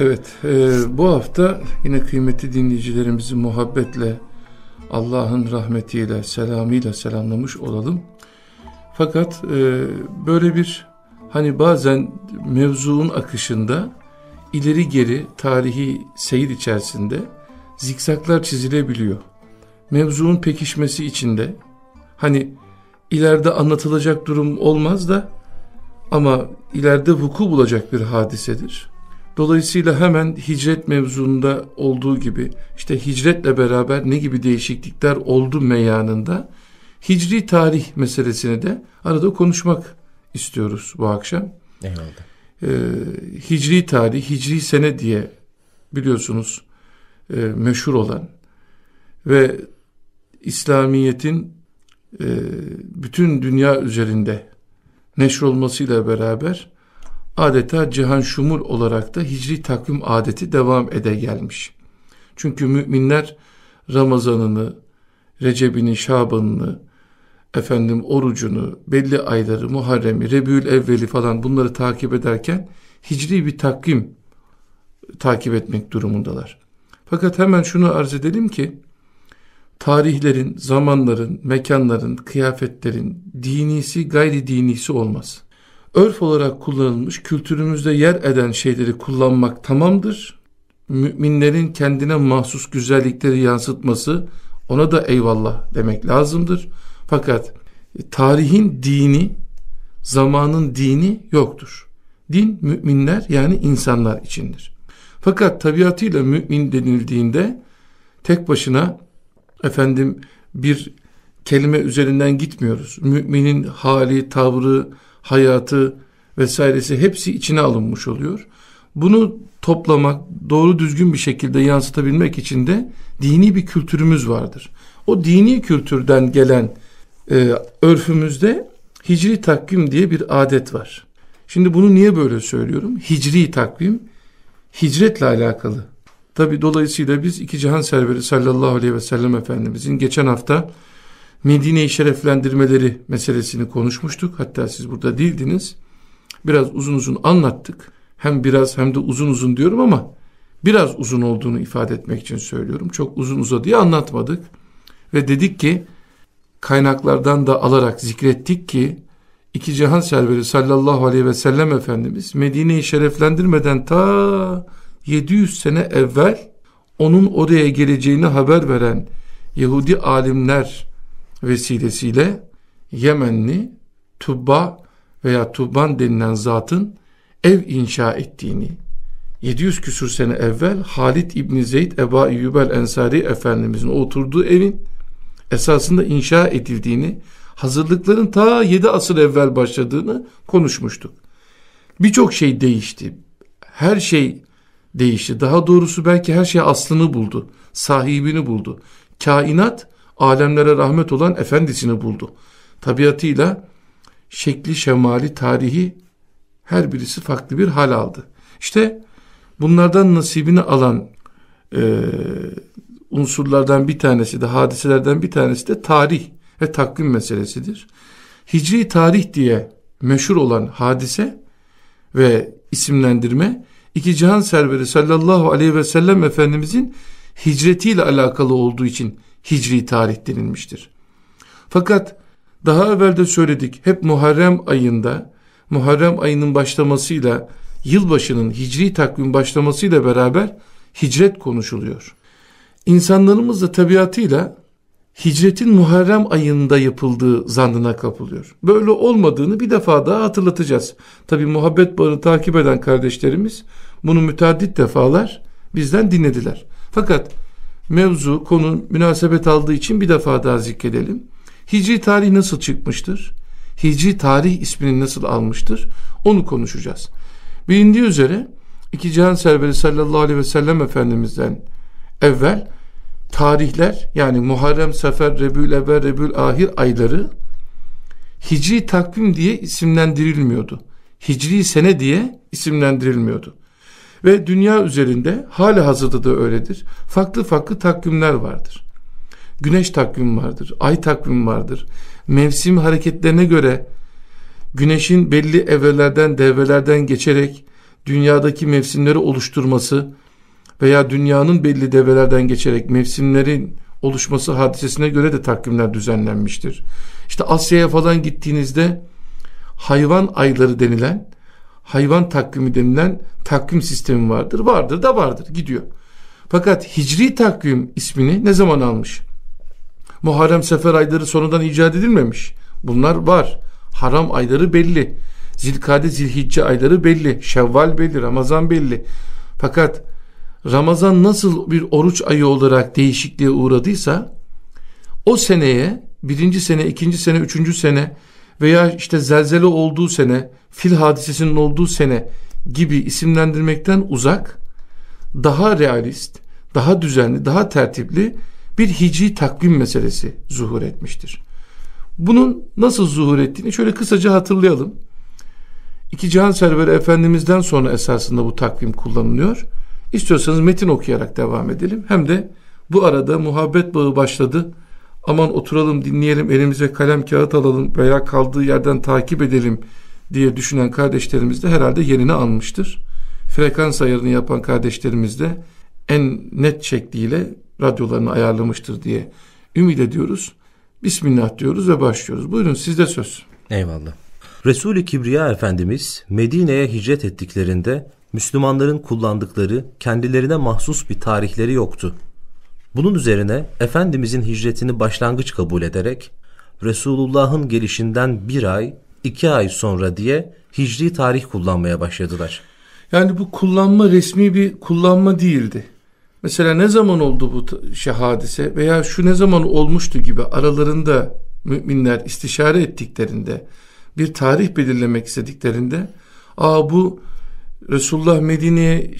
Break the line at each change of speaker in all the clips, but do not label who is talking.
Evet, e, bu hafta yine kıymetli dinleyicilerimizi muhabbetle, Allah'ın rahmetiyle, selamıyla selamlamış olalım. Fakat e, böyle bir hani bazen mevzuun akışında ileri geri tarihi seyir içerisinde zikzaklar çizilebiliyor. Mevzuun pekişmesi içinde hani ileride anlatılacak durum olmaz da ama ileride vuku bulacak bir hadisedir. Dolayısıyla hemen hicret mevzunda olduğu gibi işte hicretle beraber ne gibi değişiklikler oldu meyanında hicri tarih meselesini de arada konuşmak istiyoruz bu akşam.
Eyvallah.
Ee, hicri tarih, hicri sene diye biliyorsunuz e, meşhur olan ve İslamiyet'in e, bütün dünya üzerinde neşrolmasıyla beraber adeta cihan şumul olarak da hicri takvim adeti devam ede gelmiş. Çünkü müminler Ramazanını, Recep'ini, Şaban'ını, efendim orucunu, belli ayları, Muharrem'i, Rebül Evveli falan bunları takip ederken hicri bir takvim takip etmek durumundalar. Fakat hemen şunu arz edelim ki tarihlerin, zamanların, mekanların, kıyafetlerin dinisi gayri dinisi olmaz. Örf olarak kullanılmış kültürümüzde yer eden şeyleri kullanmak tamamdır. Müminlerin kendine mahsus güzellikleri yansıtması ona da eyvallah demek lazımdır. Fakat tarihin dini, zamanın dini yoktur. Din müminler yani insanlar içindir. Fakat tabiatıyla mümin denildiğinde tek başına efendim bir kelime üzerinden gitmiyoruz. Müminin hali, tavrı, hayatı vesairesi hepsi içine alınmış oluyor. Bunu toplamak, doğru düzgün bir şekilde yansıtabilmek için de dini bir kültürümüz vardır. O dini kültürden gelen e, örfümüzde hicri takvim diye bir adet var. Şimdi bunu niye böyle söylüyorum? Hicri takvim hicretle alakalı. Tabi dolayısıyla biz iki cihan serveri sallallahu aleyhi ve sellem Efendimizin geçen hafta Medine'yi şereflendirmeleri meselesini konuşmuştuk. Hatta siz burada değildiniz. Biraz uzun uzun anlattık. Hem biraz hem de uzun uzun diyorum ama biraz uzun olduğunu ifade etmek için söylüyorum. Çok uzun uzadıya anlatmadık. Ve dedik ki kaynaklardan da alarak zikrettik ki iki cihan serveri sallallahu aleyhi ve sellem Efendimiz Medine'yi şereflendirmeden ta 700 sene evvel onun oraya geleceğini haber veren Yahudi alimler vesilesiyle Yemenli Tubba veya Tubban denilen zatın ev inşa ettiğini 700 küsur sene evvel Halid İbni Zeyd Eba Eyyubel Ensari Efendimizin oturduğu evin esasında inşa edildiğini hazırlıkların ta 7 asır evvel başladığını konuşmuştuk. Birçok şey değişti. Her şey değişti. Daha doğrusu belki her şey aslını buldu. Sahibini buldu. Kainat alemlere rahmet olan efendisini buldu. Tabiatıyla şekli, şemali, tarihi her birisi farklı bir hal aldı. İşte bunlardan nasibini alan e, unsurlardan bir tanesi de hadiselerden bir tanesi de tarih ve takvim meselesidir. Hicri tarih diye meşhur olan hadise ve isimlendirme iki cihan serveri sallallahu aleyhi ve sellem Efendimizin hicretiyle alakalı olduğu için hicri tarih denilmiştir. Fakat daha evvel de söyledik hep Muharrem ayında Muharrem ayının başlamasıyla yılbaşının hicri takvim başlamasıyla beraber hicret konuşuluyor. İnsanlarımız da tabiatıyla hicretin Muharrem ayında yapıldığı zannına kapılıyor. Böyle olmadığını bir defa daha hatırlatacağız. Tabi muhabbet bağını takip eden kardeşlerimiz bunu müteaddit defalar bizden dinlediler. Fakat mevzu, konu münasebet aldığı için bir defa daha zikredelim. Hicri tarih nasıl çıkmıştır? Hicri tarih ismini nasıl almıştır? Onu konuşacağız. Bilindiği üzere iki cihan serveri sallallahu aleyhi ve sellem Efendimiz'den evvel tarihler yani Muharrem, Sefer, Rebül Evvel, Rebül Ahir ayları Hicri takvim diye isimlendirilmiyordu. Hicri sene diye isimlendirilmiyordu. Ve dünya üzerinde hala hazırda da öyledir. Farklı farklı takvimler vardır. Güneş takvim vardır, ay takvim vardır. Mevsim hareketlerine göre güneşin belli evrelerden, devrelerden geçerek dünyadaki mevsimleri oluşturması veya dünyanın belli devrelerden geçerek mevsimlerin oluşması hadisesine göre de takvimler düzenlenmiştir. İşte Asya'ya falan gittiğinizde hayvan ayları denilen, hayvan takvimi denilen takvim sistemi vardır. Vardır da vardır gidiyor. Fakat hicri takvim ismini ne zaman almış? Muharrem sefer ayları sonradan icat edilmemiş. Bunlar var. Haram ayları belli. Zilkade, Zilhicce ayları belli. Şevval belli, Ramazan belli. Fakat Ramazan nasıl bir oruç ayı olarak değişikliğe uğradıysa o seneye birinci sene, ikinci sene, üçüncü sene veya işte zelzele olduğu sene, fil hadisesinin olduğu sene gibi isimlendirmekten uzak, daha realist, daha düzenli, daha tertipli bir hicri takvim meselesi zuhur etmiştir. Bunun nasıl zuhur ettiğini şöyle kısaca hatırlayalım. İki Cihan Serveri Efendimiz'den sonra esasında bu takvim kullanılıyor. İstiyorsanız metin okuyarak devam edelim. Hem de bu arada muhabbet bağı başladı. Aman oturalım dinleyelim elimize kalem kağıt alalım veya kaldığı yerden takip edelim diye düşünen kardeşlerimiz de herhalde yerini almıştır. Frekans ayarını yapan kardeşlerimiz de en net şekliyle radyolarını ayarlamıştır diye ümit ediyoruz. Bismillah diyoruz ve başlıyoruz. Buyurun sizde söz.
Eyvallah. Resul-i Kibriya Efendimiz Medine'ye hicret ettiklerinde Müslümanların kullandıkları kendilerine mahsus bir tarihleri yoktu. Bunun üzerine Efendimizin hicretini başlangıç kabul ederek Resulullah'ın gelişinden bir ay, iki ay sonra diye hicri tarih kullanmaya başladılar.
Yani bu kullanma resmi bir kullanma değildi. Mesela ne zaman oldu bu şey veya şu ne zaman olmuştu gibi aralarında müminler istişare ettiklerinde bir tarih belirlemek istediklerinde aa bu Resulullah Medine'ye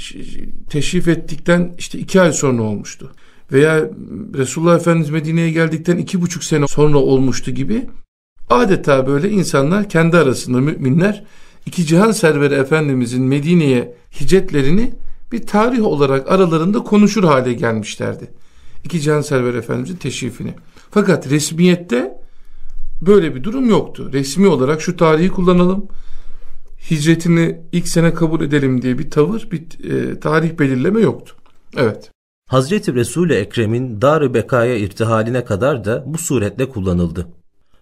teşrif ettikten işte iki ay sonra olmuştu. Veya Resulullah Efendimiz Medine'ye geldikten iki buçuk sene sonra olmuştu gibi adeta böyle insanlar kendi arasında müminler iki cihan serveri Efendimizin Medine'ye hicretlerini bir tarih olarak aralarında konuşur hale gelmişlerdi. İki cihan serveri Efendimizin teşrifini. Fakat resmiyette böyle bir durum yoktu. Resmi olarak şu tarihi kullanalım hicretini ilk sene kabul edelim diye bir tavır, bir e, tarih belirleme yoktu. Evet.
Hazreti Resul-i Ekrem'in dar Beka'ya irtihaline kadar da bu suretle kullanıldı.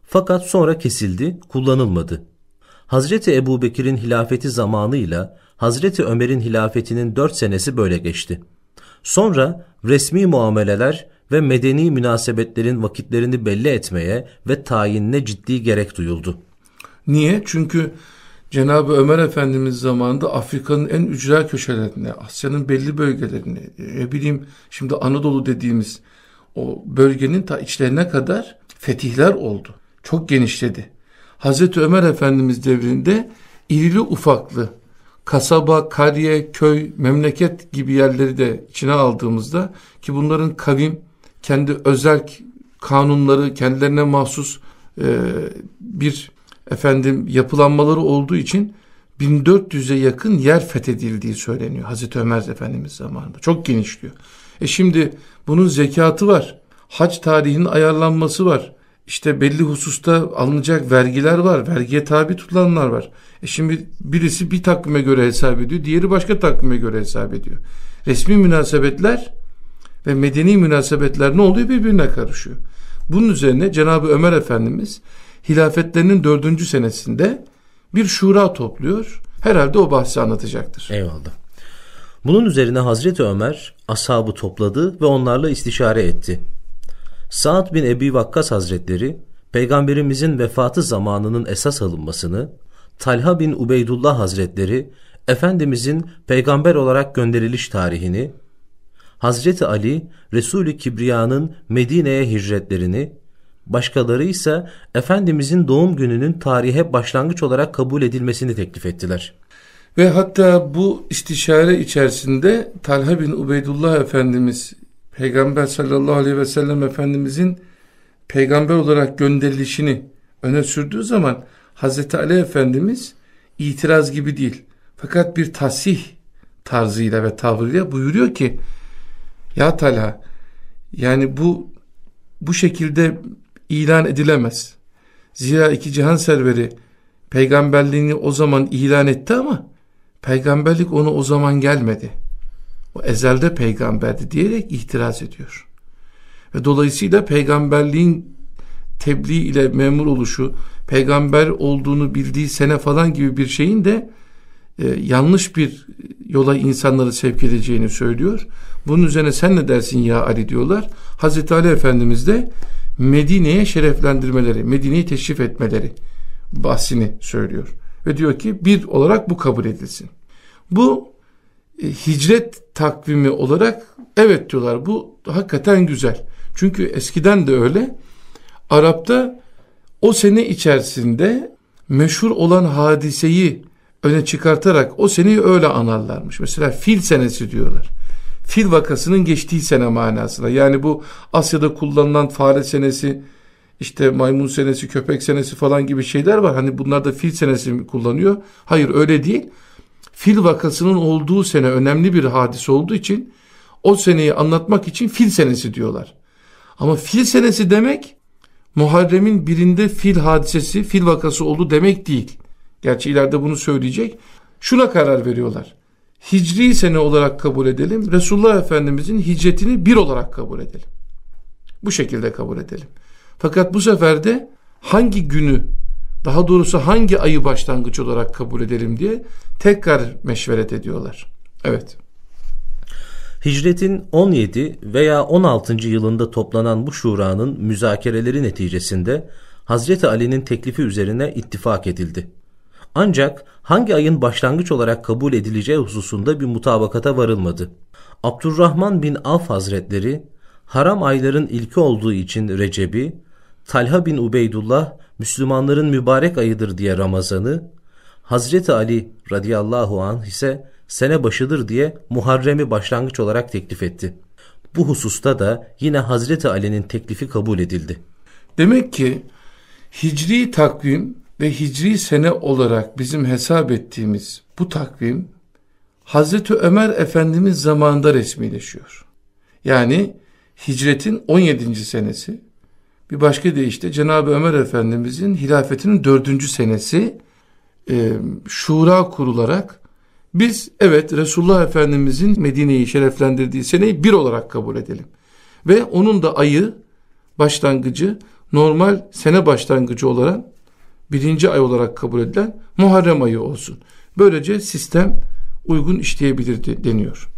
Fakat sonra kesildi, kullanılmadı. Hazreti Ebu Bekir'in hilafeti zamanıyla Hazreti Ömer'in hilafetinin dört senesi böyle geçti. Sonra resmi muameleler ve medeni münasebetlerin vakitlerini belli etmeye ve tayinine ciddi gerek duyuldu.
Niye? Çünkü Cenab-ı Ömer Efendimiz zamanında Afrika'nın en ücra köşelerine, Asya'nın belli bölgelerine, ne bileyim şimdi Anadolu dediğimiz o bölgenin ta içlerine kadar fetihler oldu. Çok genişledi. Hazreti Ömer Efendimiz devrinde irili ufaklı kasaba, kariye, köy, memleket gibi yerleri de içine aldığımızda ki bunların kavim kendi özel kanunları, kendilerine mahsus e, bir efendim yapılanmaları olduğu için 1400'e yakın yer fethedildiği söyleniyor Hazreti Ömer Efendimiz zamanında. Çok genişliyor. E şimdi bunun zekatı var. Hac tarihinin ayarlanması var. İşte belli hususta alınacak vergiler var. Vergiye tabi tutulanlar var. E şimdi birisi bir takvime göre hesap ediyor. Diğeri başka takvime göre hesap ediyor. Resmi münasebetler ve medeni münasebetler ne oluyor birbirine karışıyor. Bunun üzerine Cenab-ı Ömer Efendimiz hilafetlerinin dördüncü senesinde bir şura topluyor. Herhalde o bahsi anlatacaktır.
Eyvallah. Bunun üzerine Hazreti Ömer ashabı topladı ve onlarla istişare etti. Sa'd bin Ebi Vakkas Hazretleri Peygamberimizin vefatı zamanının esas alınmasını, Talha bin Ubeydullah Hazretleri Efendimizin peygamber olarak gönderiliş tarihini, Hazreti Ali Resulü Kibriya'nın Medine'ye hicretlerini Başkaları ise Efendimizin doğum gününün tarihe başlangıç olarak kabul edilmesini teklif ettiler.
Ve hatta bu istişare içerisinde Talha bin Ubeydullah Efendimiz Peygamber sallallahu aleyhi ve sellem Efendimizin peygamber olarak gönderilişini öne sürdüğü zaman Hazreti Ali Efendimiz itiraz gibi değil. Fakat bir tasih tarzıyla ve tavrıyla buyuruyor ki ya Talha yani bu bu şekilde ilan edilemez. Zira iki cihan serveri peygamberliğini o zaman ilan etti ama Peygamberlik ona o zaman gelmedi. O ezelde peygamberdi diyerek itiraz ediyor. Ve dolayısıyla peygamberliğin tebliğ ile memur oluşu, peygamber olduğunu bildiği sene falan gibi bir şeyin de e, yanlış bir yola insanları sevk edeceğini söylüyor. Bunun üzerine sen ne dersin ya Ali diyorlar. Hazreti Ali Efendimiz de Medine'ye şereflendirmeleri, Medine'yi teşrif etmeleri bahsini söylüyor. Ve diyor ki bir olarak bu kabul edilsin. Bu e, hicret takvimi olarak evet diyorlar bu hakikaten güzel. Çünkü eskiden de öyle. Arap'ta o sene içerisinde meşhur olan hadiseyi öne çıkartarak o seneyi öyle anarlarmış. Mesela fil senesi diyorlar. Fil vakasının geçtiği sene manasına. Yani bu Asya'da kullanılan fare senesi, işte maymun senesi, köpek senesi falan gibi şeyler var. Hani bunlar da fil senesi mi kullanıyor? Hayır öyle değil. Fil vakasının olduğu sene önemli bir hadise olduğu için o seneyi anlatmak için fil senesi diyorlar. Ama fil senesi demek Muharrem'in birinde fil hadisesi, fil vakası oldu demek değil. Gerçi ileride bunu söyleyecek. Şuna karar veriyorlar. Hicri sene olarak kabul edelim. Resulullah Efendimizin hicretini bir olarak kabul edelim. Bu şekilde kabul edelim. Fakat bu sefer de hangi günü daha doğrusu hangi ayı başlangıç olarak kabul edelim diye tekrar meşveret ediyorlar. Evet.
Hicretin 17 veya 16. yılında toplanan bu şuranın müzakereleri neticesinde Hazreti Ali'nin teklifi üzerine ittifak edildi. Ancak hangi ayın başlangıç olarak kabul edileceği hususunda bir mutabakata varılmadı. Abdurrahman bin Avf Hazretleri haram ayların ilki olduğu için Recep'i, Talha bin Ubeydullah Müslümanların mübarek ayıdır diye Ramazan'ı, Hazreti Ali radıyallahu anh ise sene başıdır diye Muharrem'i başlangıç olarak teklif etti. Bu hususta da yine Hazreti Ali'nin teklifi kabul edildi.
Demek ki Hicri takvim ve Hicri sene olarak bizim hesap ettiğimiz bu takvim Hazreti Ömer Efendimiz zamanında resmileşiyor. Yani hicretin 17. senesi bir başka deyişle Cenab-ı Ömer Efendimizin hilafetinin 4. senesi e, şura kurularak biz evet Resulullah Efendimizin Medine'yi şereflendirdiği seneyi bir olarak kabul edelim. Ve onun da ayı başlangıcı normal sene başlangıcı olan birinci ay olarak kabul edilen Muharrem ayı olsun. Böylece sistem uygun işleyebilir deniyor.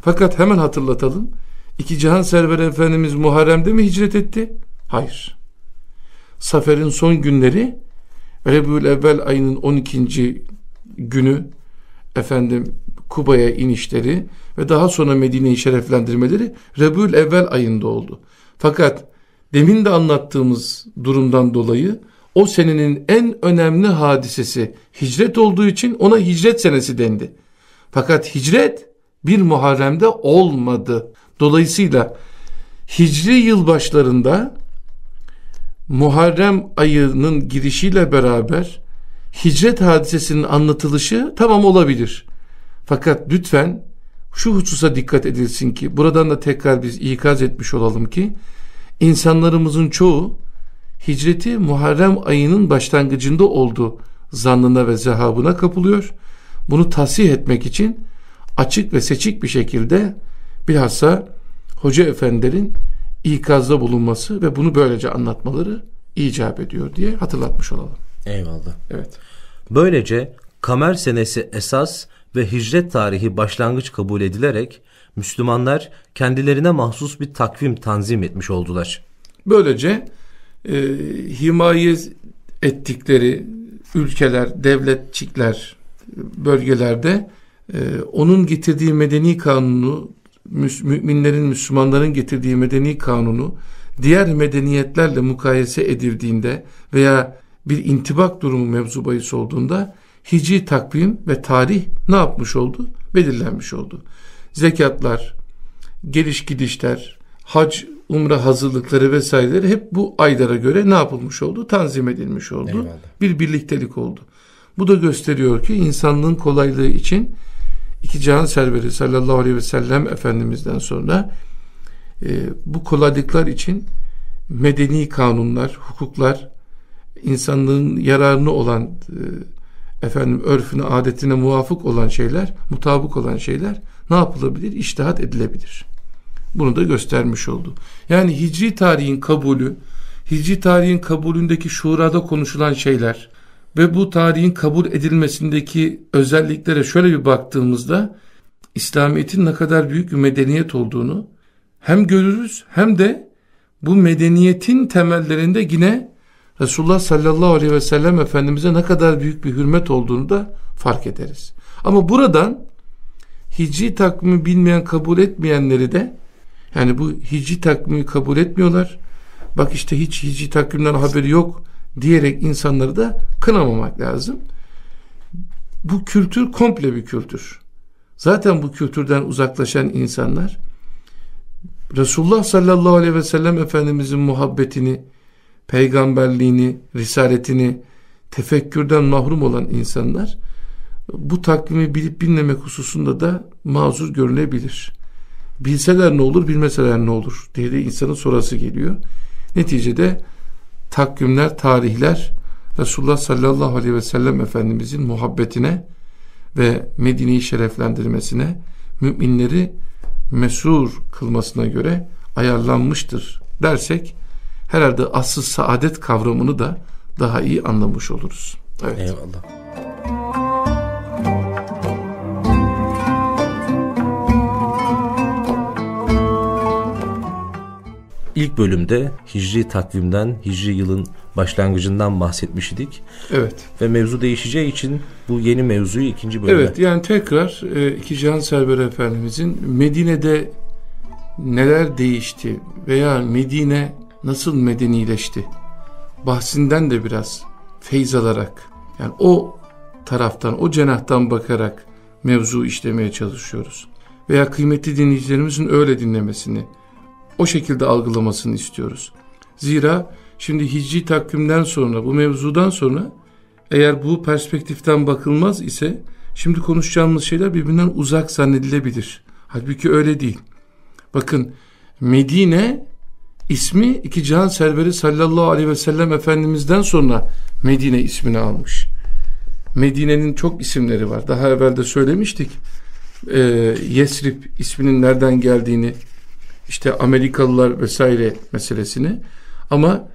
Fakat hemen hatırlatalım. İki Cihan Server Efendimiz Muharrem'de mi hicret etti? Hayır. Safer'in son günleri Rebül Evvel ayının 12. günü efendim Kuba'ya inişleri ve daha sonra Medine'yi şereflendirmeleri Rebül Evvel ayında oldu. Fakat demin de anlattığımız durumdan dolayı o senenin en önemli hadisesi hicret olduğu için ona hicret senesi dendi. Fakat hicret bir Muharrem'de olmadı. Dolayısıyla Hicri yılbaşlarında Muharrem ayının girişiyle beraber hicret hadisesinin anlatılışı tamam olabilir. Fakat lütfen şu hususa dikkat edilsin ki buradan da tekrar biz ikaz etmiş olalım ki insanlarımızın çoğu hicreti Muharrem ayının başlangıcında olduğu zannına ve zehabına kapılıyor. Bunu tasih etmek için açık ve seçik bir şekilde bilhassa hoca efendilerin ikazda bulunması ve bunu böylece anlatmaları icap ediyor diye hatırlatmış olalım.
Eyvallah.
Evet.
Böylece kamer senesi esas ve hicret tarihi başlangıç kabul edilerek Müslümanlar kendilerine mahsus bir takvim tanzim etmiş oldular.
Böylece e, himaye ettikleri ülkeler, devletçikler bölgelerde e, onun getirdiği medeni kanunu müminlerin, Müslümanların getirdiği medeni kanunu diğer medeniyetlerle mukayese edildiğinde veya bir intibak durumu mevzu bahis olduğunda hicri takvim ve tarih ne yapmış oldu? Belirlenmiş oldu. Zekatlar, geliş gidişler, hac, umre hazırlıkları vesaireleri hep bu aylara göre ne yapılmış oldu? Tanzim edilmiş oldu. Eyvallah. Bir birliktelik oldu. Bu da gösteriyor ki insanlığın kolaylığı için iki can serveri sallallahu aleyhi ve sellem Efendimiz'den sonra e, bu kolaylıklar için medeni kanunlar, hukuklar, insanlığın yararını olan efendim örfüne, adetine muvafık olan şeyler, mutabık olan şeyler ne yapılabilir? İçtihat edilebilir. Bunu da göstermiş oldu. Yani hicri tarihin kabulü, hicri tarihin kabulündeki şurada konuşulan şeyler ve bu tarihin kabul edilmesindeki özelliklere şöyle bir baktığımızda İslamiyet'in ne kadar büyük bir medeniyet olduğunu hem görürüz hem de bu medeniyetin temellerinde yine Resulullah sallallahu aleyhi ve sellem Efendimiz'e ne kadar büyük bir hürmet olduğunu da fark ederiz. Ama buradan hicri takvimi bilmeyen kabul etmeyenleri de yani bu hicri takvimi kabul etmiyorlar. Bak işte hiç hicri takvimden haberi yok diyerek insanları da kınamamak lazım. Bu kültür komple bir kültür. Zaten bu kültürden uzaklaşan insanlar Resulullah sallallahu aleyhi ve sellem Efendimizin muhabbetini, peygamberliğini, risaletini tefekkürden mahrum olan insanlar bu takvimi bilip bilmemek hususunda da mazur görülebilir. Bilseler ne olur, bilmeseler ne olur diye de insanın sorası geliyor. Neticede takvimler, tarihler Resulullah sallallahu aleyhi ve sellem Efendimizin muhabbetine ve Medine'yi şereflendirmesine, müminleri mesur kılmasına göre ayarlanmıştır dersek herhalde asıl saadet kavramını da daha iyi anlamış oluruz.
Evet. Eyvallah. İlk bölümde hicri takvimden, hicri yılın başlangıcından bahsetmiştik.
Evet.
Ve mevzu değişeceği için bu yeni mevzuyu ikinci bölümde.
Evet yani tekrar e, iki Cihan Serber Efendimizin Medine'de neler değişti veya Medine nasıl medenileşti bahsinden de biraz feyz alarak yani o taraftan o cenahtan bakarak mevzu işlemeye çalışıyoruz. Veya kıymetli dinleyicilerimizin öyle dinlemesini o şekilde algılamasını istiyoruz. Zira şimdi hicri takvimden sonra bu mevzudan sonra eğer bu perspektiften bakılmaz ise şimdi konuşacağımız şeyler birbirinden uzak zannedilebilir. Halbuki öyle değil. Bakın Medine ismi iki can serveri sallallahu aleyhi ve sellem Efendimiz'den sonra Medine ismini almış. Medine'nin çok isimleri var. Daha evvel de söylemiştik. Ee, Yesrib isminin nereden geldiğini, işte Amerikalılar vesaire meselesini. Ama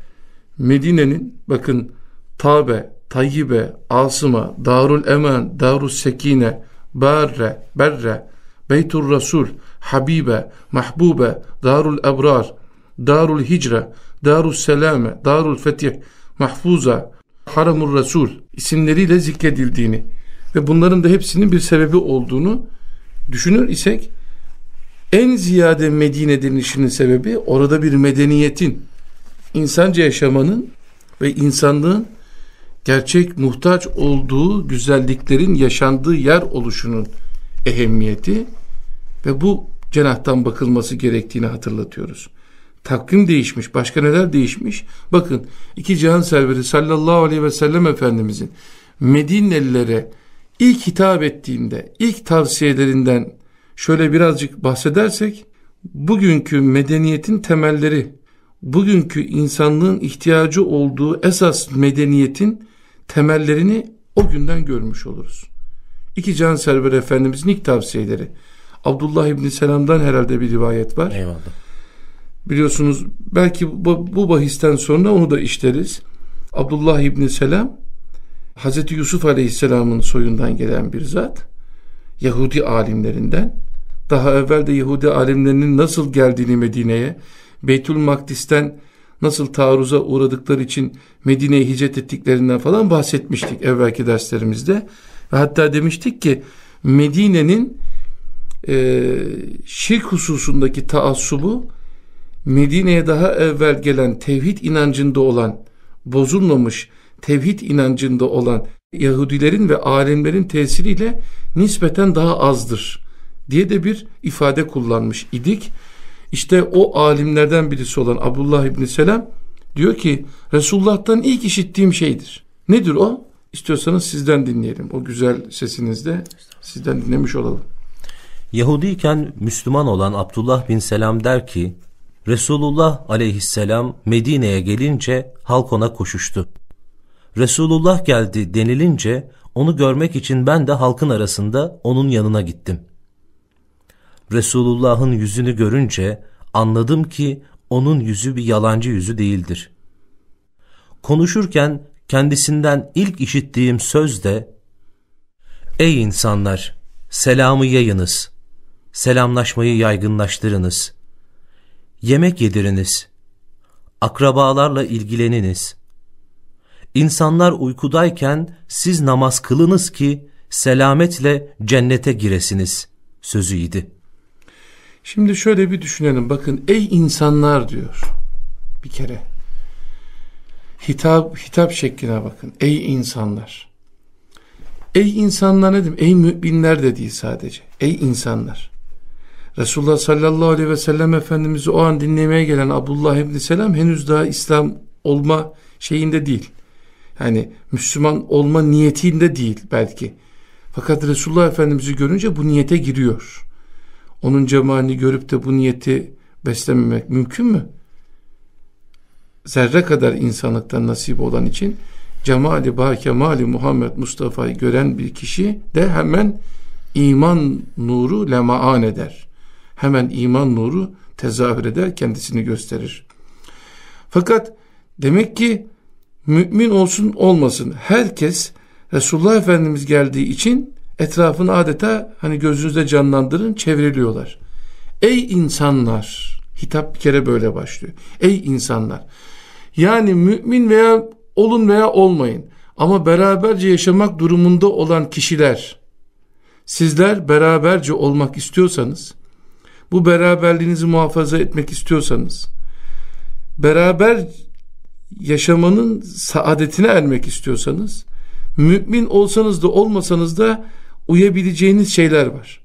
Medine'nin bakın Tabe, Tayyibe, Asıma, Darul Eman, Darus Sekine, Barre, Berre, Beytur Rasul, Habibe, Mahbube, Darul Ebrar, Darul Hicre, Darul Selame, Darul Fetih, Mahfuza, Haramur Resul isimleriyle zikredildiğini ve bunların da hepsinin bir sebebi olduğunu düşünür isek en ziyade Medine denilişinin sebebi orada bir medeniyetin, insanca yaşamanın ve insanlığın gerçek muhtaç olduğu güzelliklerin yaşandığı yer oluşunun ehemmiyeti ve bu cenahtan bakılması gerektiğini hatırlatıyoruz. Takvim değişmiş. Başka neler değişmiş? Bakın iki cihan serveri sallallahu aleyhi ve sellem Efendimizin Medinelilere ilk hitap ettiğinde ilk tavsiyelerinden şöyle birazcık bahsedersek bugünkü medeniyetin temelleri bugünkü insanlığın ihtiyacı olduğu esas medeniyetin temellerini o günden görmüş oluruz. İki can server efendimizin ilk tavsiyeleri. Abdullah İbni Selam'dan herhalde bir rivayet var.
Eyvallah.
Biliyorsunuz belki bu, bu bahisten sonra onu da işleriz. Abdullah İbni Selam Hazreti Yusuf Aleyhisselam'ın soyundan gelen bir zat. Yahudi alimlerinden. Daha evvel de Yahudi alimlerinin nasıl geldiğini Medine'ye, Beytül Makdis'ten nasıl taarruza uğradıkları için Medine'ye hicret ettiklerinden falan bahsetmiştik evvelki derslerimizde. Ve hatta demiştik ki Medine'nin e, şirk hususundaki taassubu Medine'ye daha evvel gelen tevhid inancında olan bozulmamış tevhid inancında olan Yahudilerin ve alemlerin tesiriyle nispeten daha azdır diye de bir ifade kullanmış idik. İşte o alimlerden birisi olan Abdullah İbni Selam diyor ki Resulullah'tan ilk işittiğim şeydir. Nedir o? İstiyorsanız sizden dinleyelim. O güzel sesinizde sizden dinlemiş olalım.
Yahudiyken Müslüman olan Abdullah bin Selam der ki Resulullah aleyhisselam Medine'ye gelince halk ona koşuştu. Resulullah geldi denilince Onu görmek için ben de halkın arasında onun yanına gittim. Resulullah'ın yüzünü görünce anladım ki onun yüzü bir yalancı yüzü değildir. Konuşurken kendisinden ilk işittiğim söz de Ey insanlar! Selamı yayınız. Selamlaşmayı yaygınlaştırınız. Yemek yediriniz. Akrabalarla ilgileniniz. İnsanlar uykudayken siz namaz kılınız ki selametle cennete giresiniz sözüydi.
Şimdi şöyle bir düşünelim. Bakın ey insanlar diyor. Bir kere. Hitap, hitap şekline bakın. Ey insanlar. Ey insanlar ne demek? Ey müminler de değil sadece. Ey insanlar. Resulullah sallallahu aleyhi ve sellem Efendimiz'i o an dinlemeye gelen Abdullah ibn Selam henüz daha İslam olma şeyinde değil. Yani Müslüman olma niyetinde değil belki. Fakat Resulullah Efendimiz'i görünce bu niyete giriyor. Onun cemalini görüp de bu niyeti beslememek mümkün mü? Zerre kadar insanlıktan nasip olan için cemali ba kemali Muhammed Mustafa'yı gören bir kişi de hemen iman nuru lemaan eder. Hemen iman nuru tezahür eder, kendisini gösterir. Fakat demek ki mümin olsun olmasın herkes Resulullah Efendimiz geldiği için etrafını adeta hani gözünüzde canlandırın çevriliyorlar. Ey insanlar hitap bir kere böyle başlıyor. Ey insanlar yani mümin veya olun veya olmayın ama beraberce yaşamak durumunda olan kişiler sizler beraberce olmak istiyorsanız bu beraberliğinizi muhafaza etmek istiyorsanız beraber yaşamanın saadetine ermek istiyorsanız mümin olsanız da olmasanız da uyabileceğiniz şeyler var.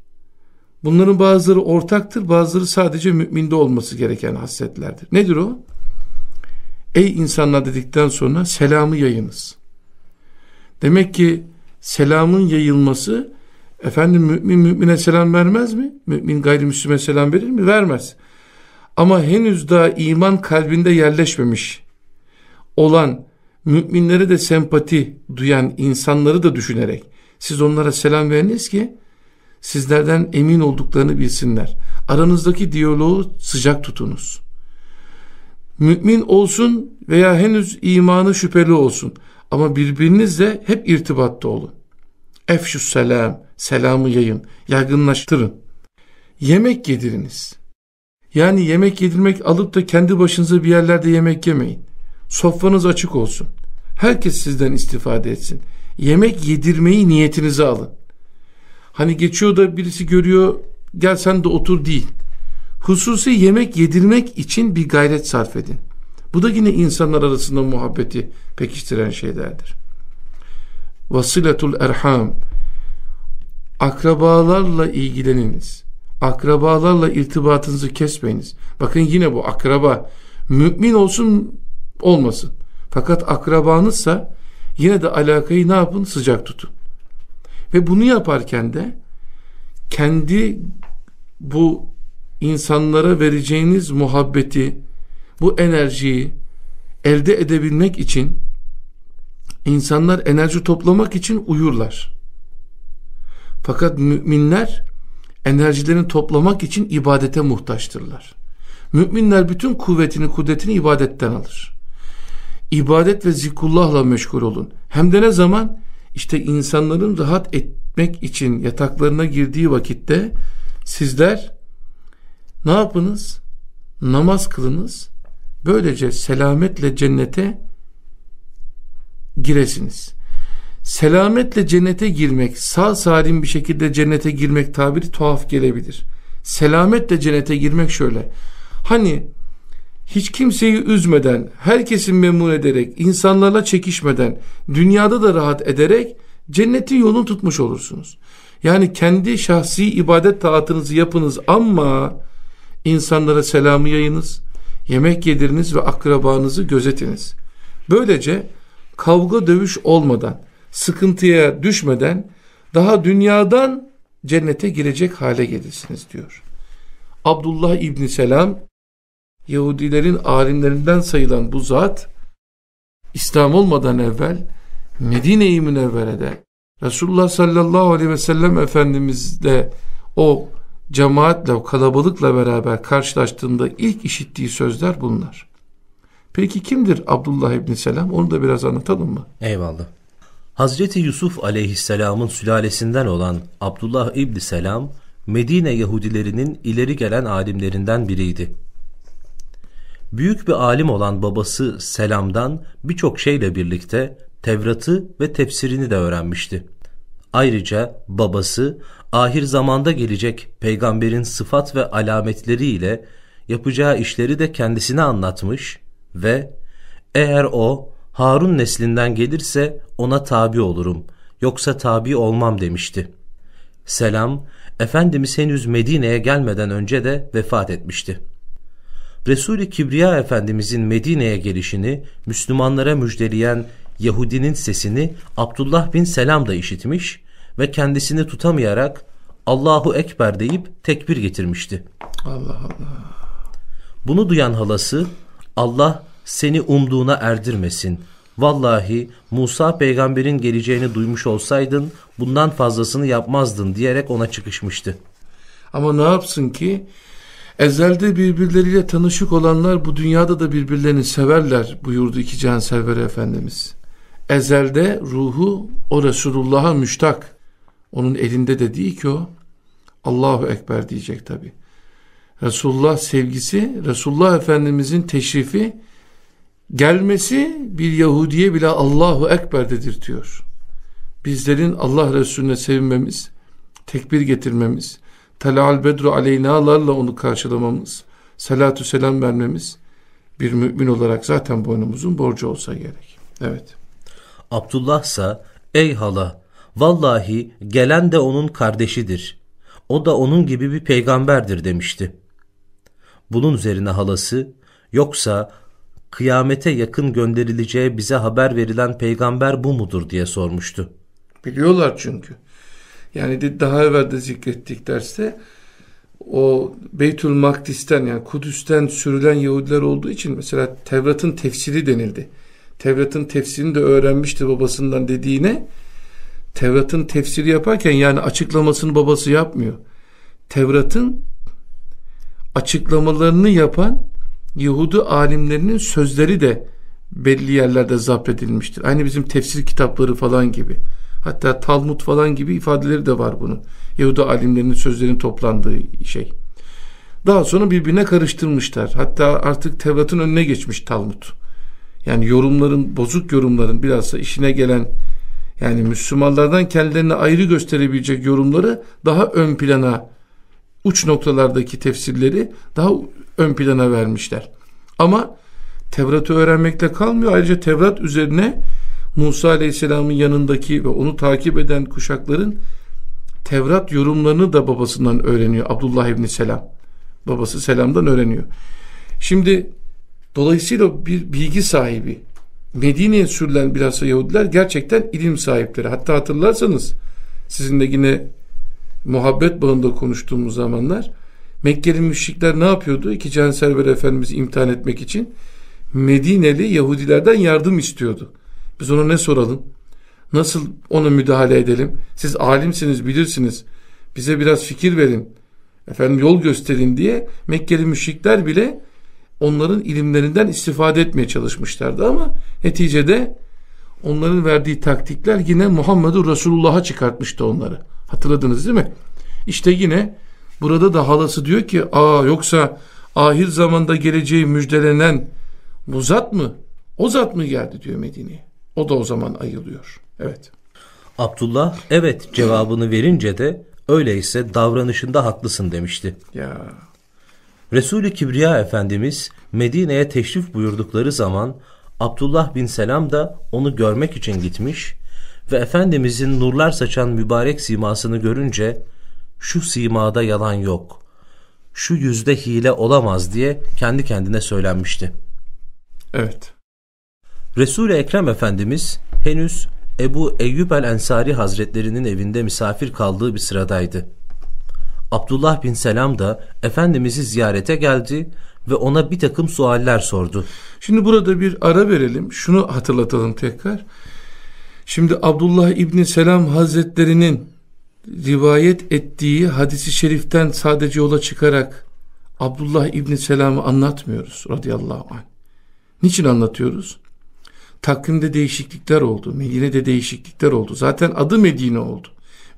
Bunların bazıları ortaktır, bazıları sadece müminde olması gereken hasletlerdir. Nedir o? Ey insanlar dedikten sonra selamı yayınız. Demek ki selamın yayılması efendim mümin mümine selam vermez mi? Mümin gayrimüslime selam verir mi? Vermez. Ama henüz daha iman kalbinde yerleşmemiş olan müminlere de sempati duyan insanları da düşünerek siz onlara selam veriniz ki sizlerden emin olduklarını bilsinler. Aranızdaki diyaloğu sıcak tutunuz. Mümin olsun veya henüz imanı şüpheli olsun ama birbirinizle hep irtibatta olun. Efşus selam, selamı yayın, yaygınlaştırın. Yemek yediriniz. Yani yemek yedirmek alıp da kendi başınıza bir yerlerde yemek yemeyin. Sofranız açık olsun. Herkes sizden istifade etsin. Yemek yedirmeyi niyetinize alın. Hani geçiyor da birisi görüyor gel sen de otur değil. Hususi yemek yedirmek için bir gayret sarf edin. Bu da yine insanlar arasında muhabbeti pekiştiren şeylerdir. Vasiletul erham akrabalarla ilgileniniz. Akrabalarla irtibatınızı kesmeyiniz. Bakın yine bu akraba mümin olsun olmasın. Fakat akrabanızsa yine de alakayı ne yapın? Sıcak tutun. Ve bunu yaparken de kendi bu insanlara vereceğiniz muhabbeti, bu enerjiyi elde edebilmek için insanlar enerji toplamak için uyurlar. Fakat müminler enerjilerini toplamak için ibadete muhtaçtırlar. Müminler bütün kuvvetini, kudretini ibadetten alır ibadet ve zikrullahla meşgul olun. Hem de ne zaman? İşte insanların rahat etmek için yataklarına girdiği vakitte sizler ne yapınız? Namaz kılınız. Böylece selametle cennete giresiniz. Selametle cennete girmek, sağ salim bir şekilde cennete girmek tabiri tuhaf gelebilir. Selametle cennete girmek şöyle. Hani hiç kimseyi üzmeden, herkesi memnun ederek, insanlarla çekişmeden, dünyada da rahat ederek cennetin yolunu tutmuş olursunuz. Yani kendi şahsi ibadet taatınızı yapınız ama insanlara selamı yayınız, yemek yediriniz ve akrabanızı gözetiniz. Böylece kavga dövüş olmadan, sıkıntıya düşmeden daha dünyadan cennete girecek hale gelirsiniz diyor. Abdullah İbni Selam Yahudilerin alimlerinden sayılan bu zat İslam olmadan evvel Medine-i Münevvere'de Resulullah sallallahu aleyhi ve sellem Efendimizle o cemaatle, o kalabalıkla beraber karşılaştığında ilk işittiği sözler bunlar. Peki kimdir Abdullah İbni Selam? Onu da biraz anlatalım mı?
Eyvallah. Hazreti Yusuf aleyhisselamın sülalesinden olan Abdullah İbni Selam, Medine Yahudilerinin ileri gelen alimlerinden biriydi. Büyük bir alim olan babası Selam'dan birçok şeyle birlikte Tevrat'ı ve tefsirini de öğrenmişti. Ayrıca babası ahir zamanda gelecek peygamberin sıfat ve alametleriyle yapacağı işleri de kendisine anlatmış ve eğer o Harun neslinden gelirse ona tabi olurum yoksa tabi olmam demişti. Selam Efendimiz henüz Medine'ye gelmeden önce de vefat etmişti. Resul-i Kibriya Efendimizin Medine'ye gelişini Müslümanlara müjdeleyen Yahudinin sesini Abdullah bin Selam da işitmiş ve kendisini tutamayarak Allahu Ekber deyip tekbir getirmişti.
Allah Allah.
Bunu duyan halası Allah seni umduğuna erdirmesin. Vallahi Musa peygamberin geleceğini duymuş olsaydın bundan fazlasını yapmazdın diyerek ona çıkışmıştı.
Ama ne yapsın ki ezelde birbirleriyle tanışık olanlar bu dünyada da birbirlerini severler buyurdu iki can server Efendimiz. Ezelde ruhu o Resulullah'a müştak. Onun elinde de değil ki o. Allahu Ekber diyecek tabi. Resulullah sevgisi, Resulullah Efendimizin teşrifi gelmesi bir Yahudiye bile Allahu Ekber dedirtiyor. Bizlerin Allah Resulüne sevinmemiz, tekbir getirmemiz, Talal Bedru aleynalarla onu karşılamamız, salatü selam vermemiz bir mümin olarak zaten boynumuzun borcu olsa gerek. Evet.
Abdullah ise ey hala vallahi gelen de onun kardeşidir. O da onun gibi bir peygamberdir demişti. Bunun üzerine halası yoksa kıyamete yakın gönderileceği bize haber verilen peygamber bu mudur diye sormuştu.
Biliyorlar çünkü. Yani daha evvel de zikrettik derste o Beytül Makdis'ten yani Kudüs'ten sürülen Yahudiler olduğu için mesela Tevrat'ın tefsiri denildi. Tevrat'ın tefsirini de öğrenmişti babasından dediğine Tevrat'ın tefsiri yaparken yani açıklamasını babası yapmıyor. Tevrat'ın açıklamalarını yapan Yahudi alimlerinin sözleri de belli yerlerde zapt edilmiştir. Aynı bizim tefsir kitapları falan gibi. Hatta Talmud falan gibi ifadeleri de var bunun. Yahudi alimlerinin sözlerinin toplandığı şey. Daha sonra birbirine karıştırmışlar. Hatta artık Tevrat'ın önüne geçmiş Talmud. Yani yorumların, bozuk yorumların bilhassa işine gelen yani Müslümanlardan kendilerini ayrı gösterebilecek yorumları daha ön plana uç noktalardaki tefsirleri daha ön plana vermişler. Ama Tevrat'ı öğrenmekle kalmıyor. Ayrıca Tevrat üzerine Musa Aleyhisselam'ın yanındaki ve onu takip eden kuşakların Tevrat yorumlarını da babasından öğreniyor. Abdullah İbni Selam. Babası Selam'dan öğreniyor. Şimdi dolayısıyla bir bilgi sahibi Medine'ye sürülen bilhassa Yahudiler gerçekten ilim sahipleri. Hatta hatırlarsanız sizinle yine muhabbet bağında konuştuğumuz zamanlar Mekkeli müşrikler ne yapıyordu? İki Canserver Efendimiz'i imtihan etmek için Medineli Yahudilerden yardım istiyordu. Biz ona ne soralım? Nasıl ona müdahale edelim? Siz alimsiniz, bilirsiniz. Bize biraz fikir verin. Efendim yol gösterin diye Mekkeli müşrikler bile onların ilimlerinden istifade etmeye çalışmışlardı ama neticede onların verdiği taktikler yine Muhammedur Resulullah'a çıkartmıştı onları. Hatırladınız değil mi? İşte yine burada da halası diyor ki aa yoksa ahir zamanda geleceği müjdelenen bu zat mı? O zat mı geldi diyor Medine'ye. O da o zaman ayılıyor. Evet.
Abdullah evet cevabını verince de öyleyse davranışında haklısın demişti.
Ya.
Resulü Kibriya Efendimiz Medine'ye teşrif buyurdukları zaman Abdullah bin Selam da onu görmek için gitmiş ve Efendimizin nurlar saçan mübarek simasını görünce şu simada yalan yok, şu yüzde hile olamaz diye kendi kendine söylenmişti.
Evet.
Resul-i Ekrem Efendimiz henüz Ebu Eyyub el-Ensari Hazretlerinin evinde misafir kaldığı bir sıradaydı. Abdullah bin Selam da Efendimiz'i ziyarete geldi ve ona bir takım sualler sordu.
Şimdi burada bir ara verelim. Şunu hatırlatalım tekrar. Şimdi Abdullah İbni Selam Hazretlerinin rivayet ettiği hadisi şeriften sadece yola çıkarak Abdullah İbni Selam'ı anlatmıyoruz radıyallahu anh. Niçin anlatıyoruz? Takvimde değişiklikler oldu. Medine'de değişiklikler oldu. Zaten adı Medine oldu.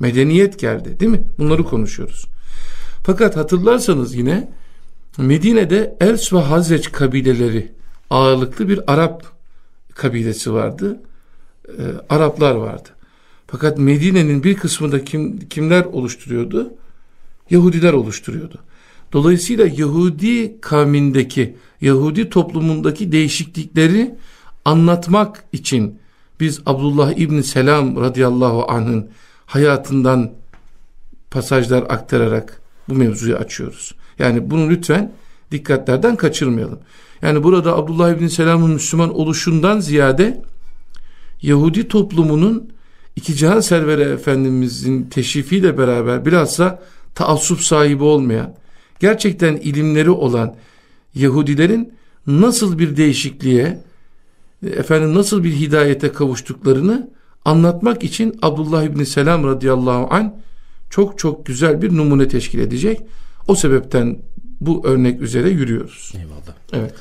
Medeniyet geldi değil mi? Bunları konuşuyoruz. Fakat hatırlarsanız yine Medine'de Els ve Hazreç kabileleri ağırlıklı bir Arap kabilesi vardı. Ee, Araplar vardı. Fakat Medine'nin bir kısmında kim, kimler oluşturuyordu? Yahudiler oluşturuyordu. Dolayısıyla Yahudi kavmindeki, Yahudi toplumundaki değişiklikleri anlatmak için biz Abdullah İbni Selam radıyallahu anh'ın hayatından pasajlar aktararak bu mevzuyu açıyoruz. Yani bunu lütfen dikkatlerden kaçırmayalım. Yani burada Abdullah İbni Selam'ın Müslüman oluşundan ziyade Yahudi toplumunun iki cihan serveri Efendimizin teşrifiyle beraber bilhassa taassup sahibi olmayan, gerçekten ilimleri olan Yahudilerin nasıl bir değişikliğe, efendim nasıl bir hidayete kavuştuklarını anlatmak için Abdullah İbni Selam radıyallahu an çok çok güzel bir numune teşkil edecek. O sebepten bu örnek üzere yürüyoruz.
Eyvallah.
Evet.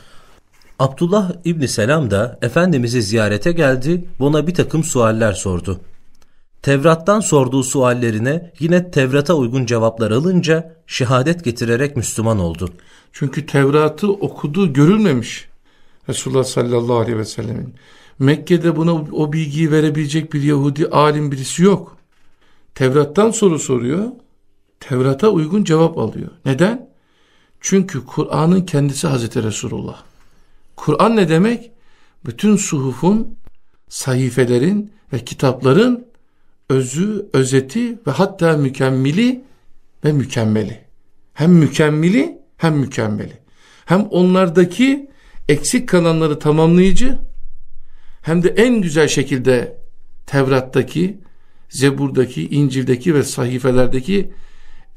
Abdullah İbni Selam da Efendimiz'i ziyarete geldi, buna bir takım sualler sordu. Tevrat'tan sorduğu suallerine yine Tevrat'a uygun cevaplar alınca şehadet getirerek Müslüman oldu.
Çünkü Tevrat'ı okudu görülmemiş Resulullah sallallahu aleyhi ve sellemin. Mekke'de buna o bilgiyi verebilecek bir Yahudi alim birisi yok. Tevrat'tan soru soruyor. Tevrat'a uygun cevap alıyor. Neden? Çünkü Kur'an'ın kendisi Hazreti Resulullah. Kur'an ne demek? Bütün suhufun, sayfelerin ve kitapların özü, özeti ve hatta mükemmeli ve mükemmeli. Hem mükemmeli hem mükemmeli. Hem onlardaki eksik kalanları tamamlayıcı hem de en güzel şekilde Tevrat'taki, Zebur'daki, İncil'deki ve sahifelerdeki